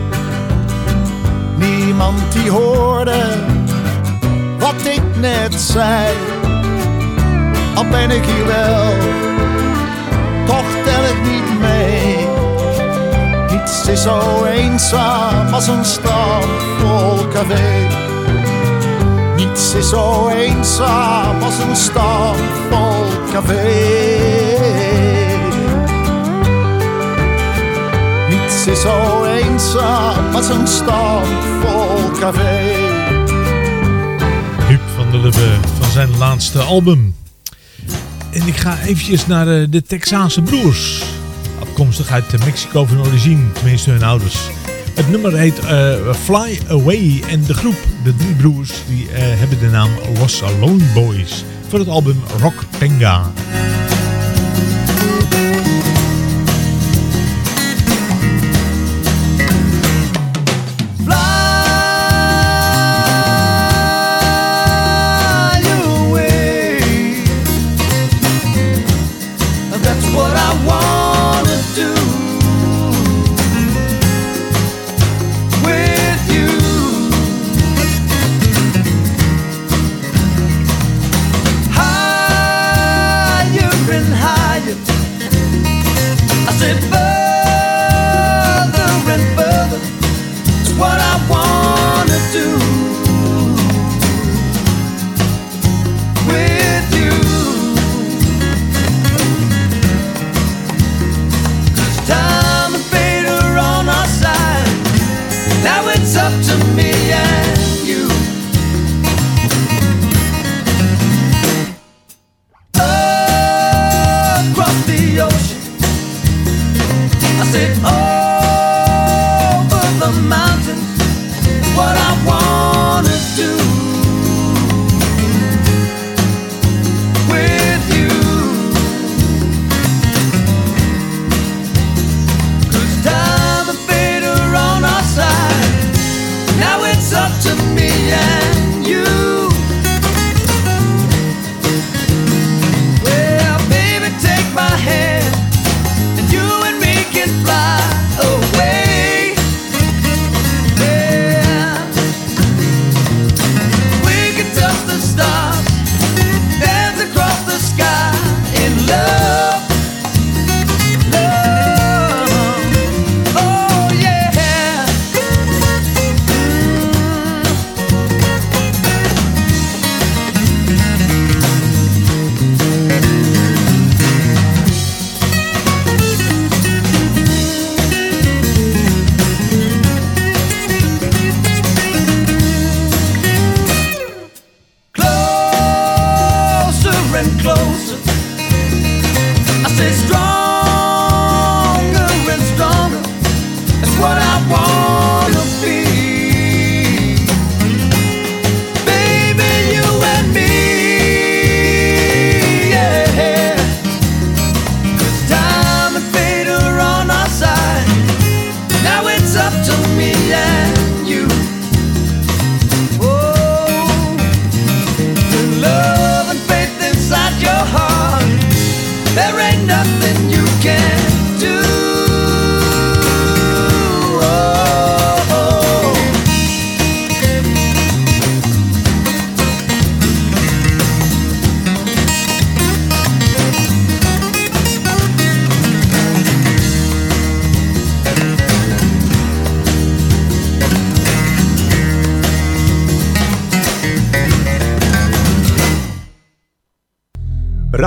S12: Niemand die hoorde wat ik net zei. Al ben ik hier wel, Niets is zo eenzaam als een stad vol café. Niets is zo eenzaam als een stad vol café. Niets is zo eenzaam als een stad vol café.
S31: Huub van der Lubbe van zijn laatste album. En ik ga eventjes naar de, de Texaanse broers. Afkomstig uit Mexico van origine, tenminste hun ouders. Het nummer heet eh, Fly Away en de groep, de drie broers, die eh, hebben de naam Los Alone Boys. Voor het album Rock Penga.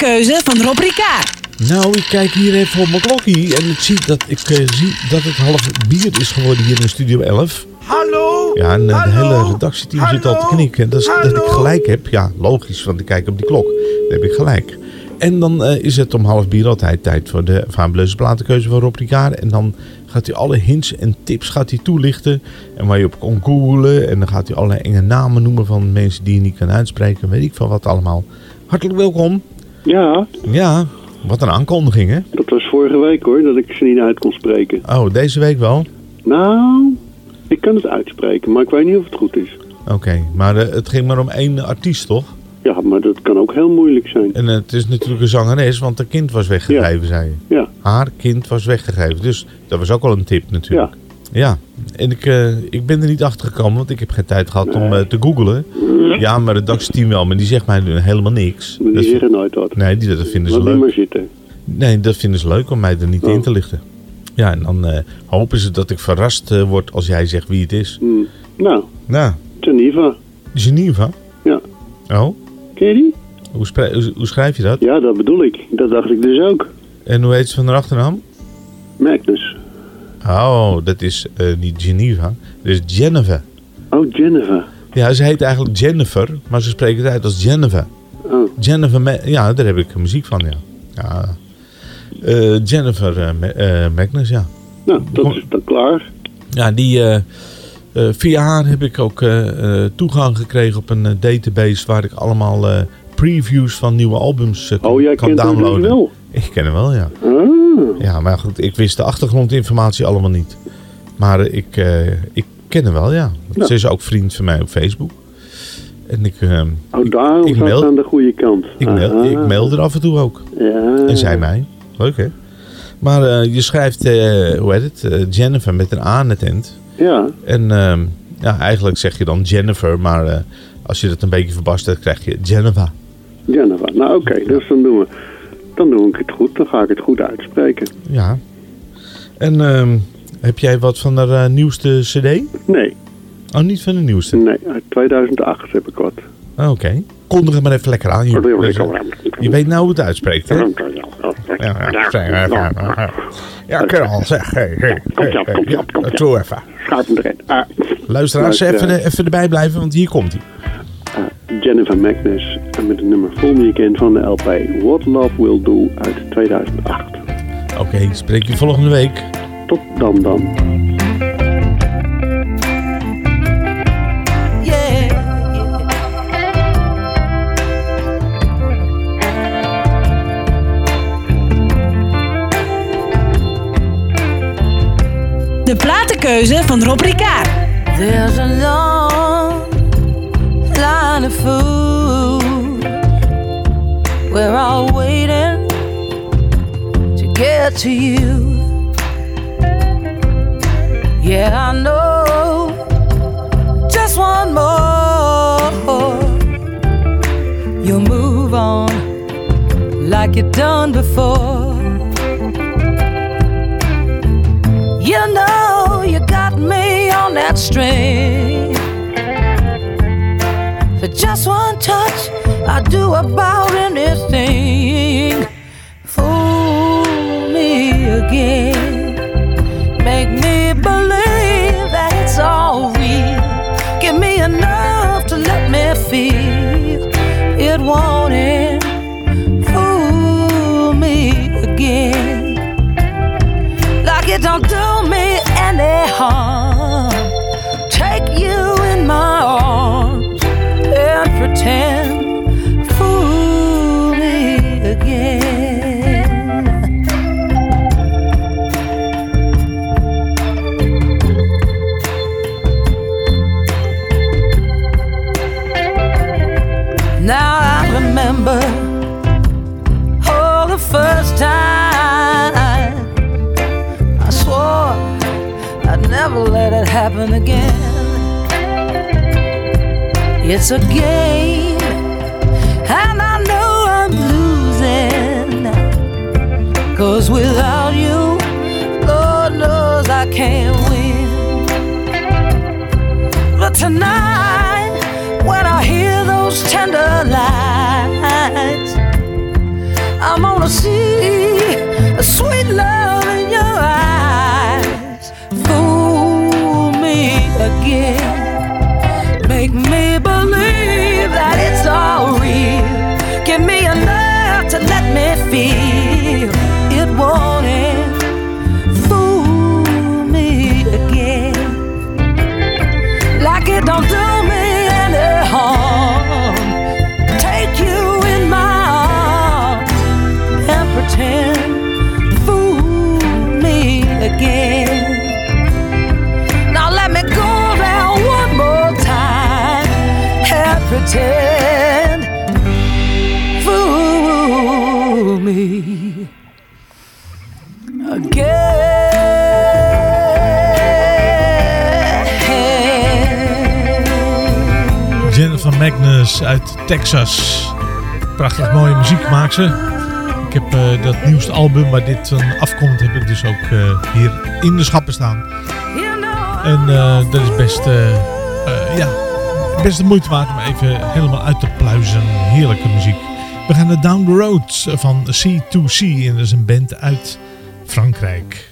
S2: platenkeuze van Rob Ricard.
S4: Nou, ik kijk hier even op mijn klokje en ik zie dat, ik, eh, zie dat het half bier is geworden hier in Studio 11.
S35: Hallo?
S4: Ja, en eh, de hele redactieteam zit al te knikken. Dat, is, dat ik gelijk heb. Ja, logisch, want ik kijk op die klok. Dan heb ik gelijk. En dan eh, is het om half bier altijd tijd voor de fabuleuze platenkeuze van Rob Ricard. En dan gaat hij alle hints en tips gaat hij toelichten. En waar je op kon googlen. En dan gaat hij allerlei enge namen noemen van mensen die je niet kan uitspreken. Weet ik van wat allemaal. Hartelijk welkom.
S6: Ja,
S4: Ja, wat een aankondiging hè.
S6: dat was vorige week hoor, dat ik ze niet uit kon spreken.
S4: Oh, deze week wel.
S6: Nou, ik kan het uitspreken, maar ik weet niet of het goed is.
S4: Oké, maar eh, het ging maar om één artiest toch?
S6: Ja, maar dat kan ook heel moeilijk zijn.
S4: En het is natuurlijk een zangeres, want haar kind was weggegeven, zei je.
S6: Ja.
S4: Haar kind was weggegeven, dus dat was ook al een tip natuurlijk. Ja. En ik, eh, ik ben er niet achter gekomen, want ik heb geen tijd gehad om eh, te googlen. Ja, maar het redactieteam wel, maar die zegt mij nu helemaal niks.
S6: Die
S4: Dat-
S6: zeggen nooit wat.
S4: Nee, die, dat vinden ze leuk.
S6: zitten.
S4: Nee, dat vinden ze leuk om mij er niet in te lichten. Ja, en dan eh, hopen ze dat ik verrast word als jij zegt wie het is.
S6: Hmm. Nou,
S4: Nou,
S6: Geneva.
S4: Geneva?
S6: Ja.
S4: Oh,
S6: Ken je die?
S4: hoe, hoe schrijf je dat?
S6: Ja, dat bedoel ik. Dat dacht ik dus ook.
S4: En hoe heet ze van haar achternaam?
S6: Magnus.
S4: Oh, dat is eh, niet Geneva, dat is Geneva.
S6: Oh, Geneva.
S4: Ja, ze heet eigenlijk Jennifer, maar ze spreken het uit als Geneva.
S6: Oh.
S4: Jennifer, ja, daar heb ik muziek van, ja. ja. Eh, Jennifer eh, Ma- Magnus, ja.
S6: Nou, dat is dan klaar.
S4: Ja, die, via haar heb ik ook toegang gekregen op een database waar ik allemaal previews van nieuwe albums eh, kan,
S6: Oh, jij
S4: kan
S6: kent hem
S4: downloaden.
S6: wel?
S4: Ik ken hem wel, ja.
S6: Ah.
S4: Ja, maar goed, ik wist de achtergrondinformatie allemaal niet. Maar eh, ik, eh, ik ken hem wel, ja.
S6: Ja.
S4: Ze is ook vriend van mij op Facebook. En ik, eh,
S6: Oh, daarom
S4: ik
S6: staat
S4: mail-
S6: aan de goede kant.
S4: ik, mail,
S6: Ah.
S4: ik mail er af en toe ook.
S6: Ja.
S4: En zij mij. Leuk, hè? Maar je schrijft, hoe heet het? Jennifer met een A aan het eind.
S6: Ja.
S4: En ehm, ja, eigenlijk zeg je dan Jennifer, maar als je dat een beetje verbastert, krijg je Geneva.
S6: Geneva. Nou, oké. dus dan doen we... Dan doe ik het goed. Dan ga ik het goed uitspreken.
S4: Ja. En ehm, heb jij wat van de eh, nieuwste CD?
S6: Nee.
S4: Oh, niet van de nieuwste?
S6: Nee, uit 2008 heb ik wat.
S4: Ah, Oké. Kondig het maar even lekker aan. Je, eh, je weet nou hoe het uitspreekt, hè? Ja, ja, even. Ja, Karel, zeg. Hey, hey, hey, hey. Ja, doe even.
S6: Schuif hem erin. Ah.
S4: Luisteraars, even, eh, even erbij blijven, want hier komt hij.
S6: Jennifer Magnus en met het nummer Full Me Again van de LP What Love Will Do uit 2008.
S4: Oké, spreek je volgende week.
S6: Tot dan dan.
S2: De platenkeuze van Rob Ricard.
S31: Line of food. We're all waiting to get to you. Yeah, I know. Just one more. You'll move on like you've done before. You know you got me on that string. For just one touch, I'd do about anything. Fool me again. Make me believe happen again. It's a game, and I know I'm losing. Cause without you, Lord knows I can't win. But tonight, when I hear those tender lies, I'm gonna see a sweet love Make me believe that it's all real. Give me enough to let me feel it won't end. Fool me again. Like it don't do me
S22: Magnus uit Texas. Prachtig mooie muziek maakt ze. Ik heb eh, dat nieuwste album waar dit van afkomt, heb ik dus ook eh, hier in de schappen staan. En eh, dat is best, ja, best de moeite waard om even helemaal uit te pluizen. Heerlijke muziek. We gaan naar Down the Road van C2C. En dat is een band uit Frankrijk.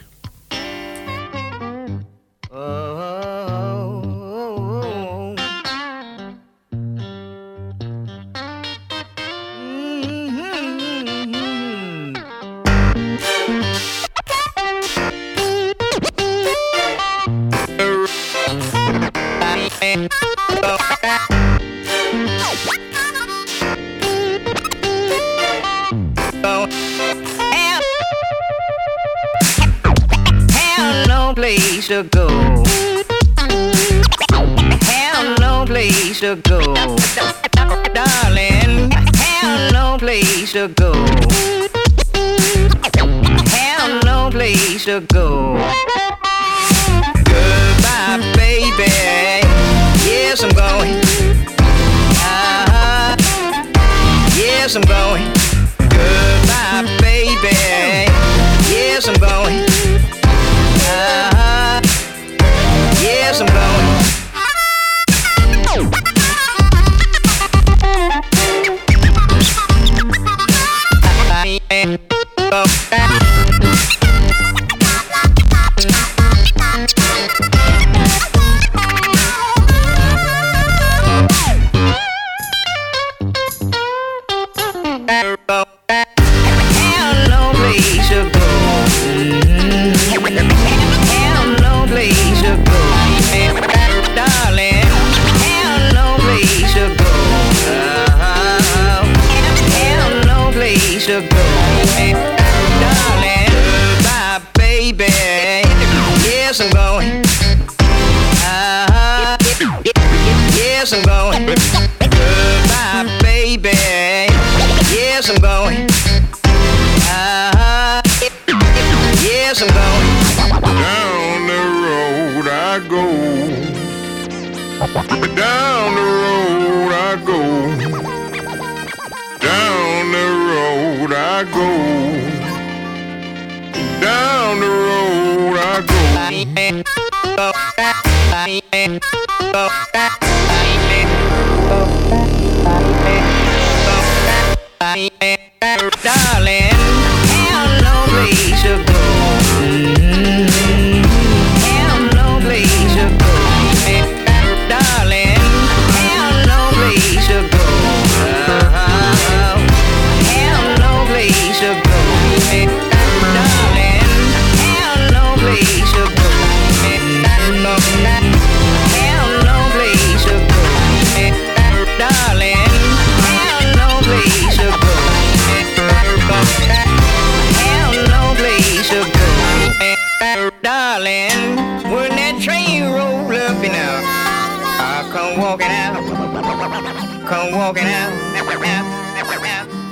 S36: Walking out.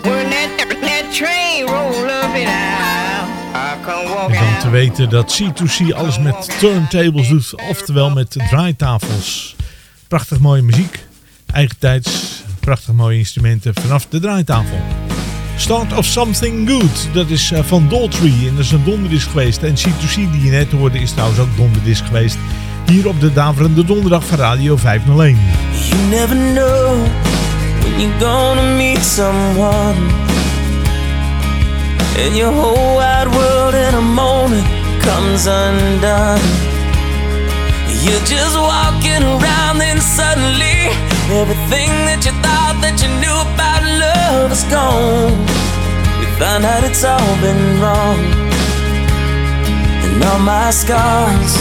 S36: When that, that train roll up and out, I
S2: dan te weten dat C2C alles met turntables doet, oftewel met draaitafels. Prachtig mooie muziek, eigentijds, prachtig mooie instrumenten vanaf de draaitafel. Start of Something Good, dat is eh, van Daltrey en dat is een donderdisc geweest. En C2C die je net hoorde is trouwens ook donderdisc geweest. Hier op de Daverende Donderdag van Radio 501.
S7: You never know when you're gonna meet someone. And your whole wide world in a moment comes undone. You're just walking around, then suddenly everything that you thought that you knew about love is gone. You find out it's all been wrong. And all my scars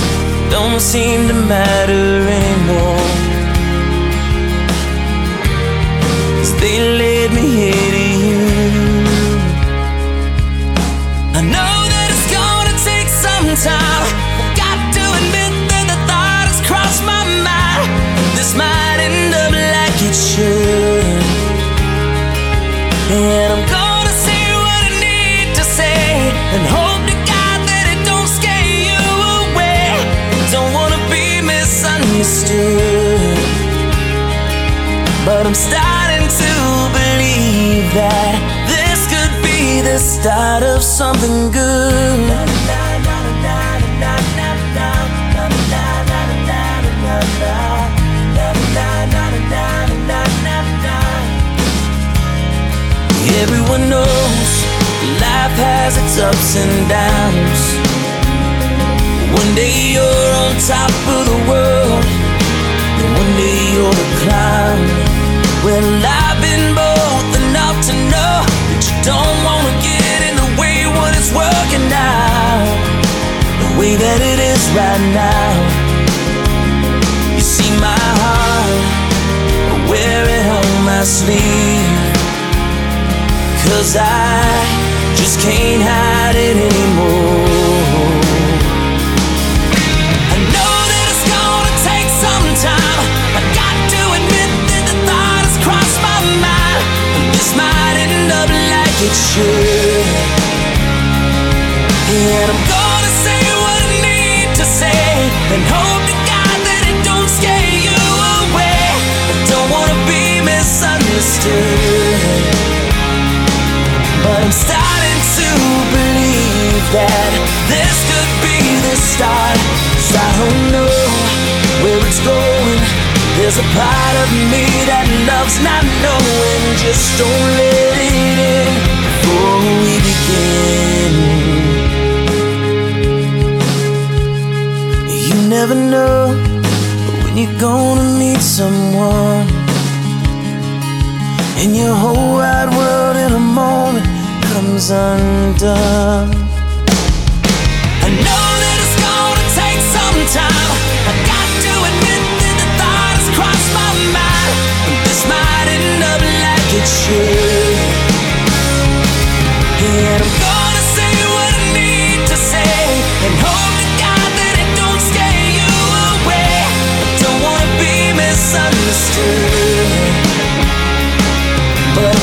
S7: don't seem to matter anymore. They led me here to you. I know that it's gonna take some time. Got to admit that the thought has crossed my mind. This might end up like it should. And I'm gonna say what I need to say. And hope to God that it don't scare you away. Don't wanna be misunderstood. But I'm believe that this could be the start of something good. Everyone knows life has its ups and downs. One day you're on top of the world, and one day you're the clown. Well, I've been it is right now. You see my heart, I wear it on my sleeve. Cause I just can't hide it anymore. I know that it's gonna take some time. I got to admit that the thought has crossed my mind. This might end up like it should. And I'm gonna But I'm starting to believe that this could be the start. 'Cause I don't know where it's going. There's a part of me that loves not knowing. Just don't let it in before we begin. You never know when you're gonna meet someone. And your whole wide world in a moment comes undone. I know that it's gonna take some time. I got to admit that the thought has crossed my mind. And this might end up like it should. And I'm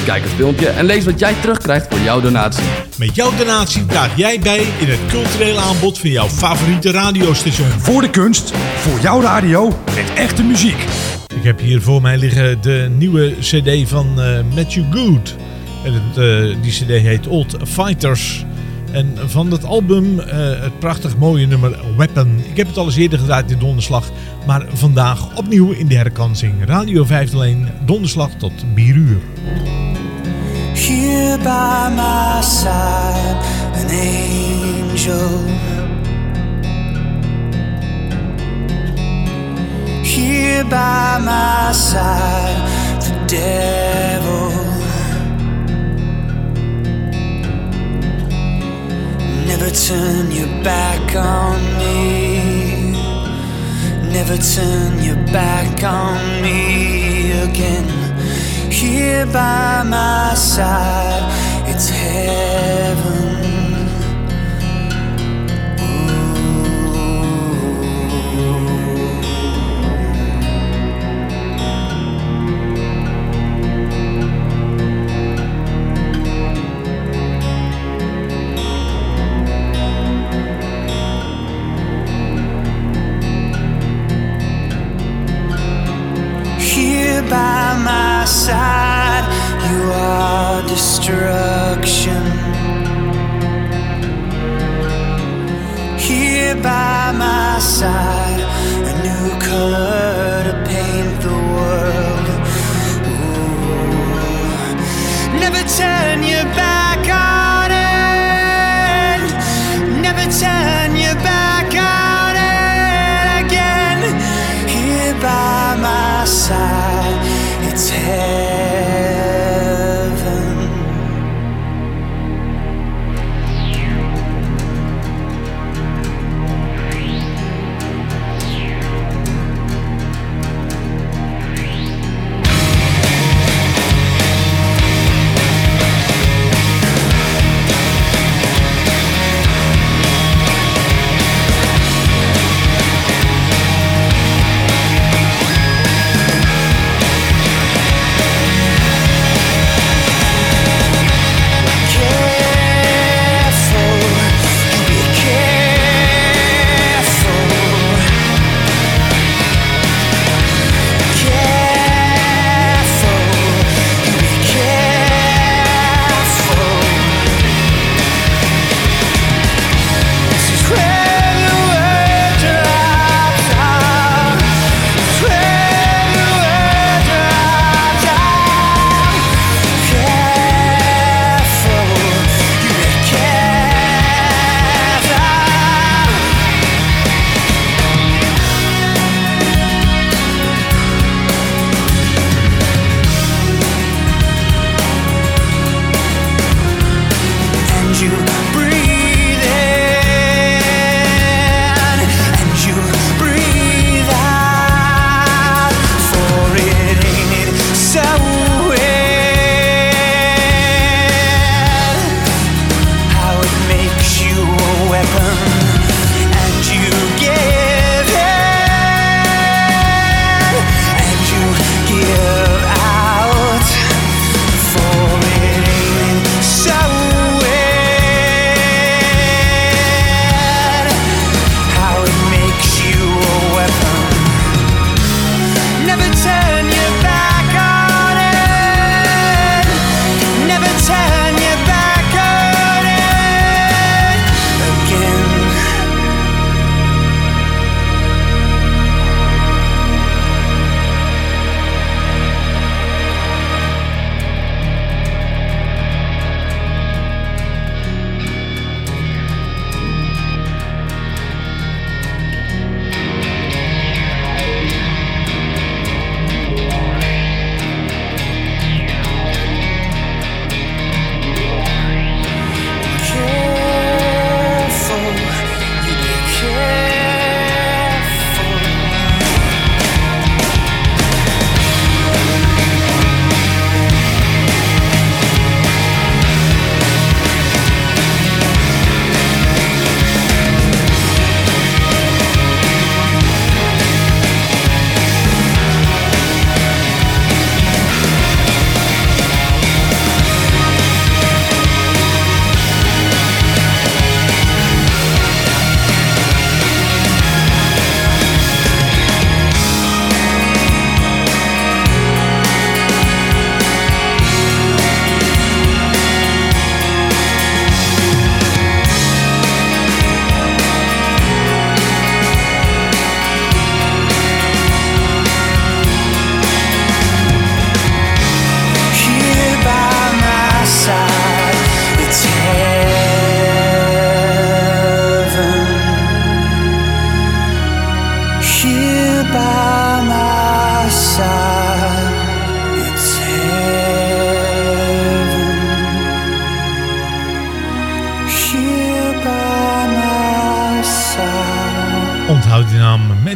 S11: Bekijk het filmpje en lees wat jij terugkrijgt voor jouw donatie.
S2: Met jouw donatie draag jij bij in het culturele aanbod van jouw favoriete radiostation.
S8: Voor de kunst, voor jouw radio, met echte muziek.
S2: Ik heb hier voor mij liggen de nieuwe CD van eh, Matthew Good. En het, eh, die CD heet Old Fighters. En van dat album eh, het prachtig mooie nummer Weapon. Ik heb het al eens eerder gedraaid in donderslag. Maar vandaag opnieuw in de herkansing. Radio 501, donderslag tot 4 uur.
S7: Here by my side, an angel. Here by my side, the devil. Never turn your back on me. Never turn your back on me again here by my side. It's heaven. Here by my side, you are destruction. Here by my side, a new color to paint the world. Ooh. Never turn your back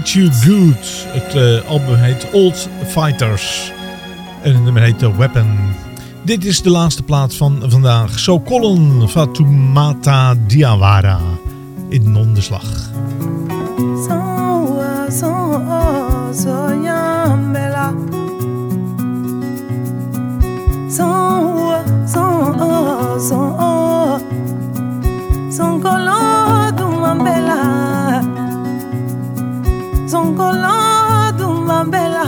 S2: Treat You Good. Het eh, album heet Old Fighters. En het nummer heet The Weapon. Dit is de laatste plaat van vandaag. Sokolon Fatumata Diawara in donderslag.
S37: So, uh, so, oh, so songolo dumbambela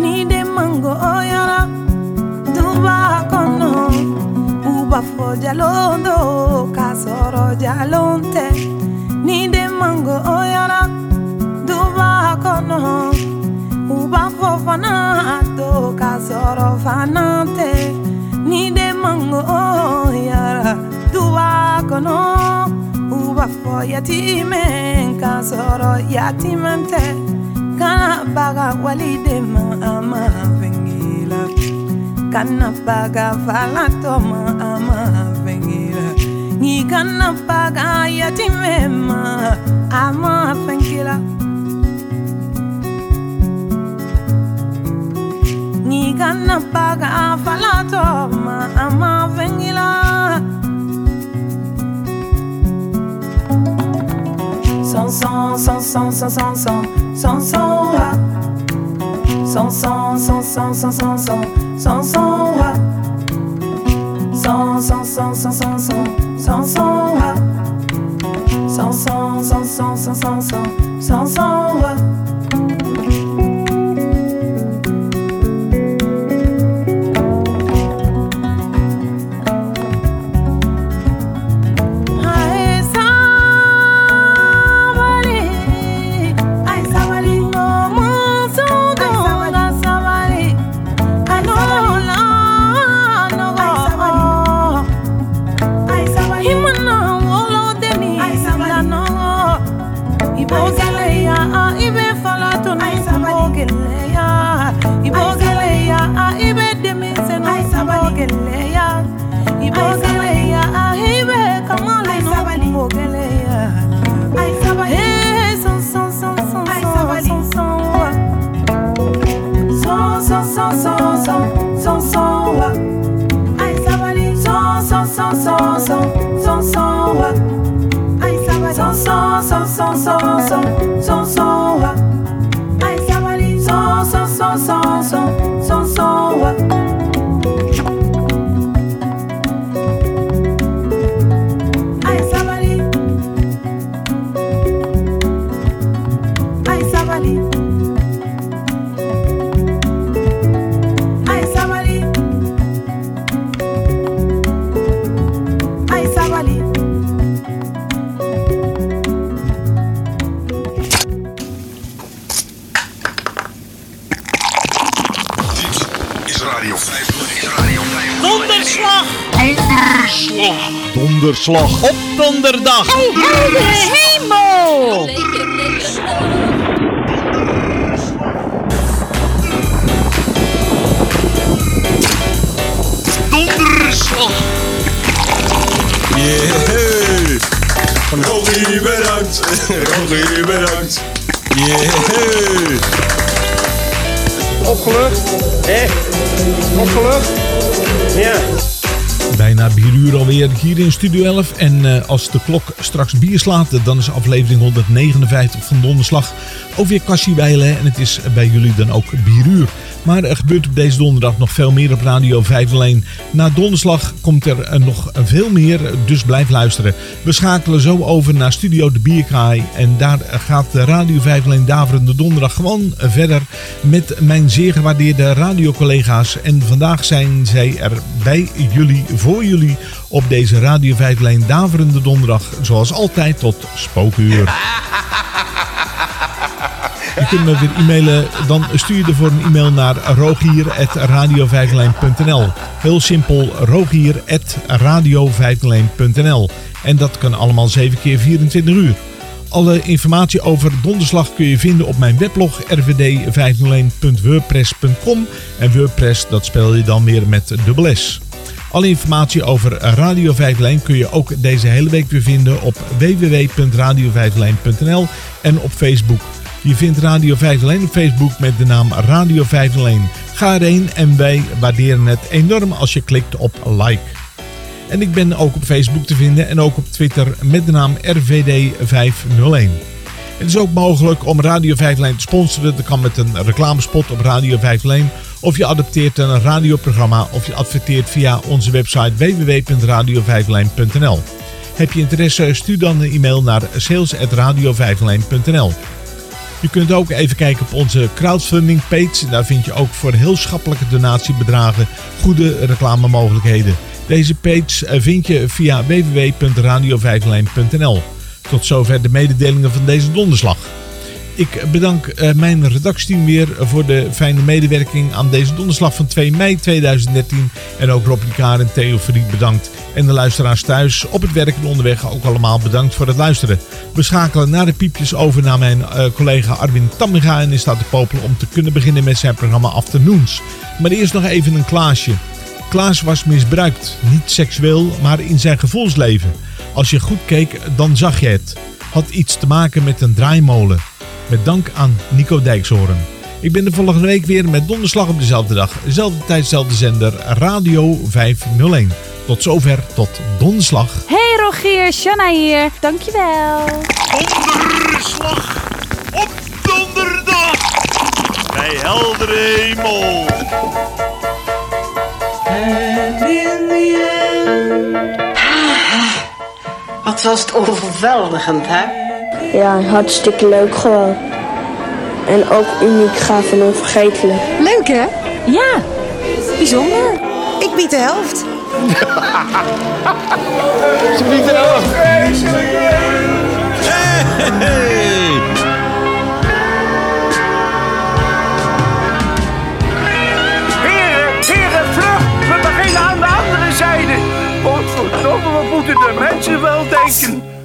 S37: nide mango oyara duba kono. Ubafo jalondo kasoro jalonte nide mango oyara duba kono. Ubafo fana to kasoro fanante. Nide mango oyara kono uba fo yatimen kan soro yatimen kana baga walide ma ama vengila kana baga falato ma ama vengila ni kana baga yatimen ma ama vengila. Ni kana baga falato ma ama vengila. Son son son son son son son son son wa. son son son son son son son son son wa. son son son son son son son son wa. son son son
S38: bedankt! [laughs] Rogie, bedankt! Yeah!
S39: Opgelucht? Echt? Opgelucht? Ja.
S2: Bijna 4 uur alweer hier in Studio 11. En eh, als de klok straks bier slaat, dan is aflevering 159 van Donderslag ook weer Cassie Weilen. En het is bij jullie dan ook bieruur. Maar er gebeurt op deze donderdag nog veel meer op Radio 501. Na donderslag komt er eh, nog veel meer, dus blijf luisteren. We schakelen zo over naar Studio de Bierkaai. En daar gaat Radio 501 Daverende Donderdag gewoon verder met mijn zeer gewaardeerde radiocollega's. En vandaag zijn zij er bij jullie, voor jullie, op deze Radio 501 Daverende Donderdag. Zoals altijd tot spookuur. [laughs] Je kunt me weer e-mailen. Dan stuur je ervoor een e-mail naar rogier.radio Heel simpel, rogier.radio En dat kan allemaal 7 keer 24 uur. Alle informatie over donderslag kun je vinden op mijn weblog rvd501.wordpress.com. En WordPress, dat speel je dan weer met dubbel S. Alle informatie over Radio 501 kun je ook deze hele week weer vinden op www.radio501.nl en op Facebook. Je vindt Radio 501 op Facebook met de naam Radio 501. Ga erheen en wij waarderen het enorm als je klikt op like. En ik ben ook op Facebook te vinden en ook op Twitter met de naam RVD501. Het is ook mogelijk om Radio 501 te sponsoren. Dat kan met een reclamespot op Radio 501. Of je adapteert een radioprogramma of je adverteert via onze website www.radio501.nl. Heb je interesse, stuur dan een e-mail naar sales.radio501.nl. Je kunt ook even kijken op onze crowdfunding page. Daar vind je ook voor heel schappelijke donatiebedragen goede reclamemogelijkheden. Deze page eh, vind je via www.radio501.nl. Tot zover de mededelingen van deze donderslag. Ik bedank eh, mijn redactieteam weer voor de fijne medewerking aan deze donderslag van 2 mei 2013. En ook Rob Ricard en Theo Verriet bedankt. En de luisteraars thuis op het werk en onderweg ook allemaal bedankt voor het luisteren. We schakelen na de piepjes over naar mijn eh, collega Arwin Tamminga en is staat te popelen om te kunnen beginnen met zijn programma Afternoons. Maar eerst nog even een Klaasje. Klaas was misbruikt, niet seksueel, maar in zijn gevoelsleven. Als je goed keek, dan zag je het. Had iets te maken met een draaimolen. Met dank aan Nico Dijkshoorn. Ik ben de volgende week weer met donderslag op dezelfde dag. Dezelfde tijd, dezelfde zender, Radio 501. Tot zover, tot donderslag.
S9: Hey Rogier, Shanna hier. Dankjewel.
S40: Donderslag op donderdag bij heldere hemel.
S41: In the end. Wat was het overweldigend, hè?
S42: Ja, hartstikke leuk gewoon. En ook uniek, gaaf en onvergetelijk.
S43: Leuk hè? Ja, bijzonder. Ik bied de helft.
S40: Ze biedt er af. Hey!
S39: Heren, heren, vlug! We beginnen aan de andere zijde. Godverdomme, wat moeten de mensen wel denken?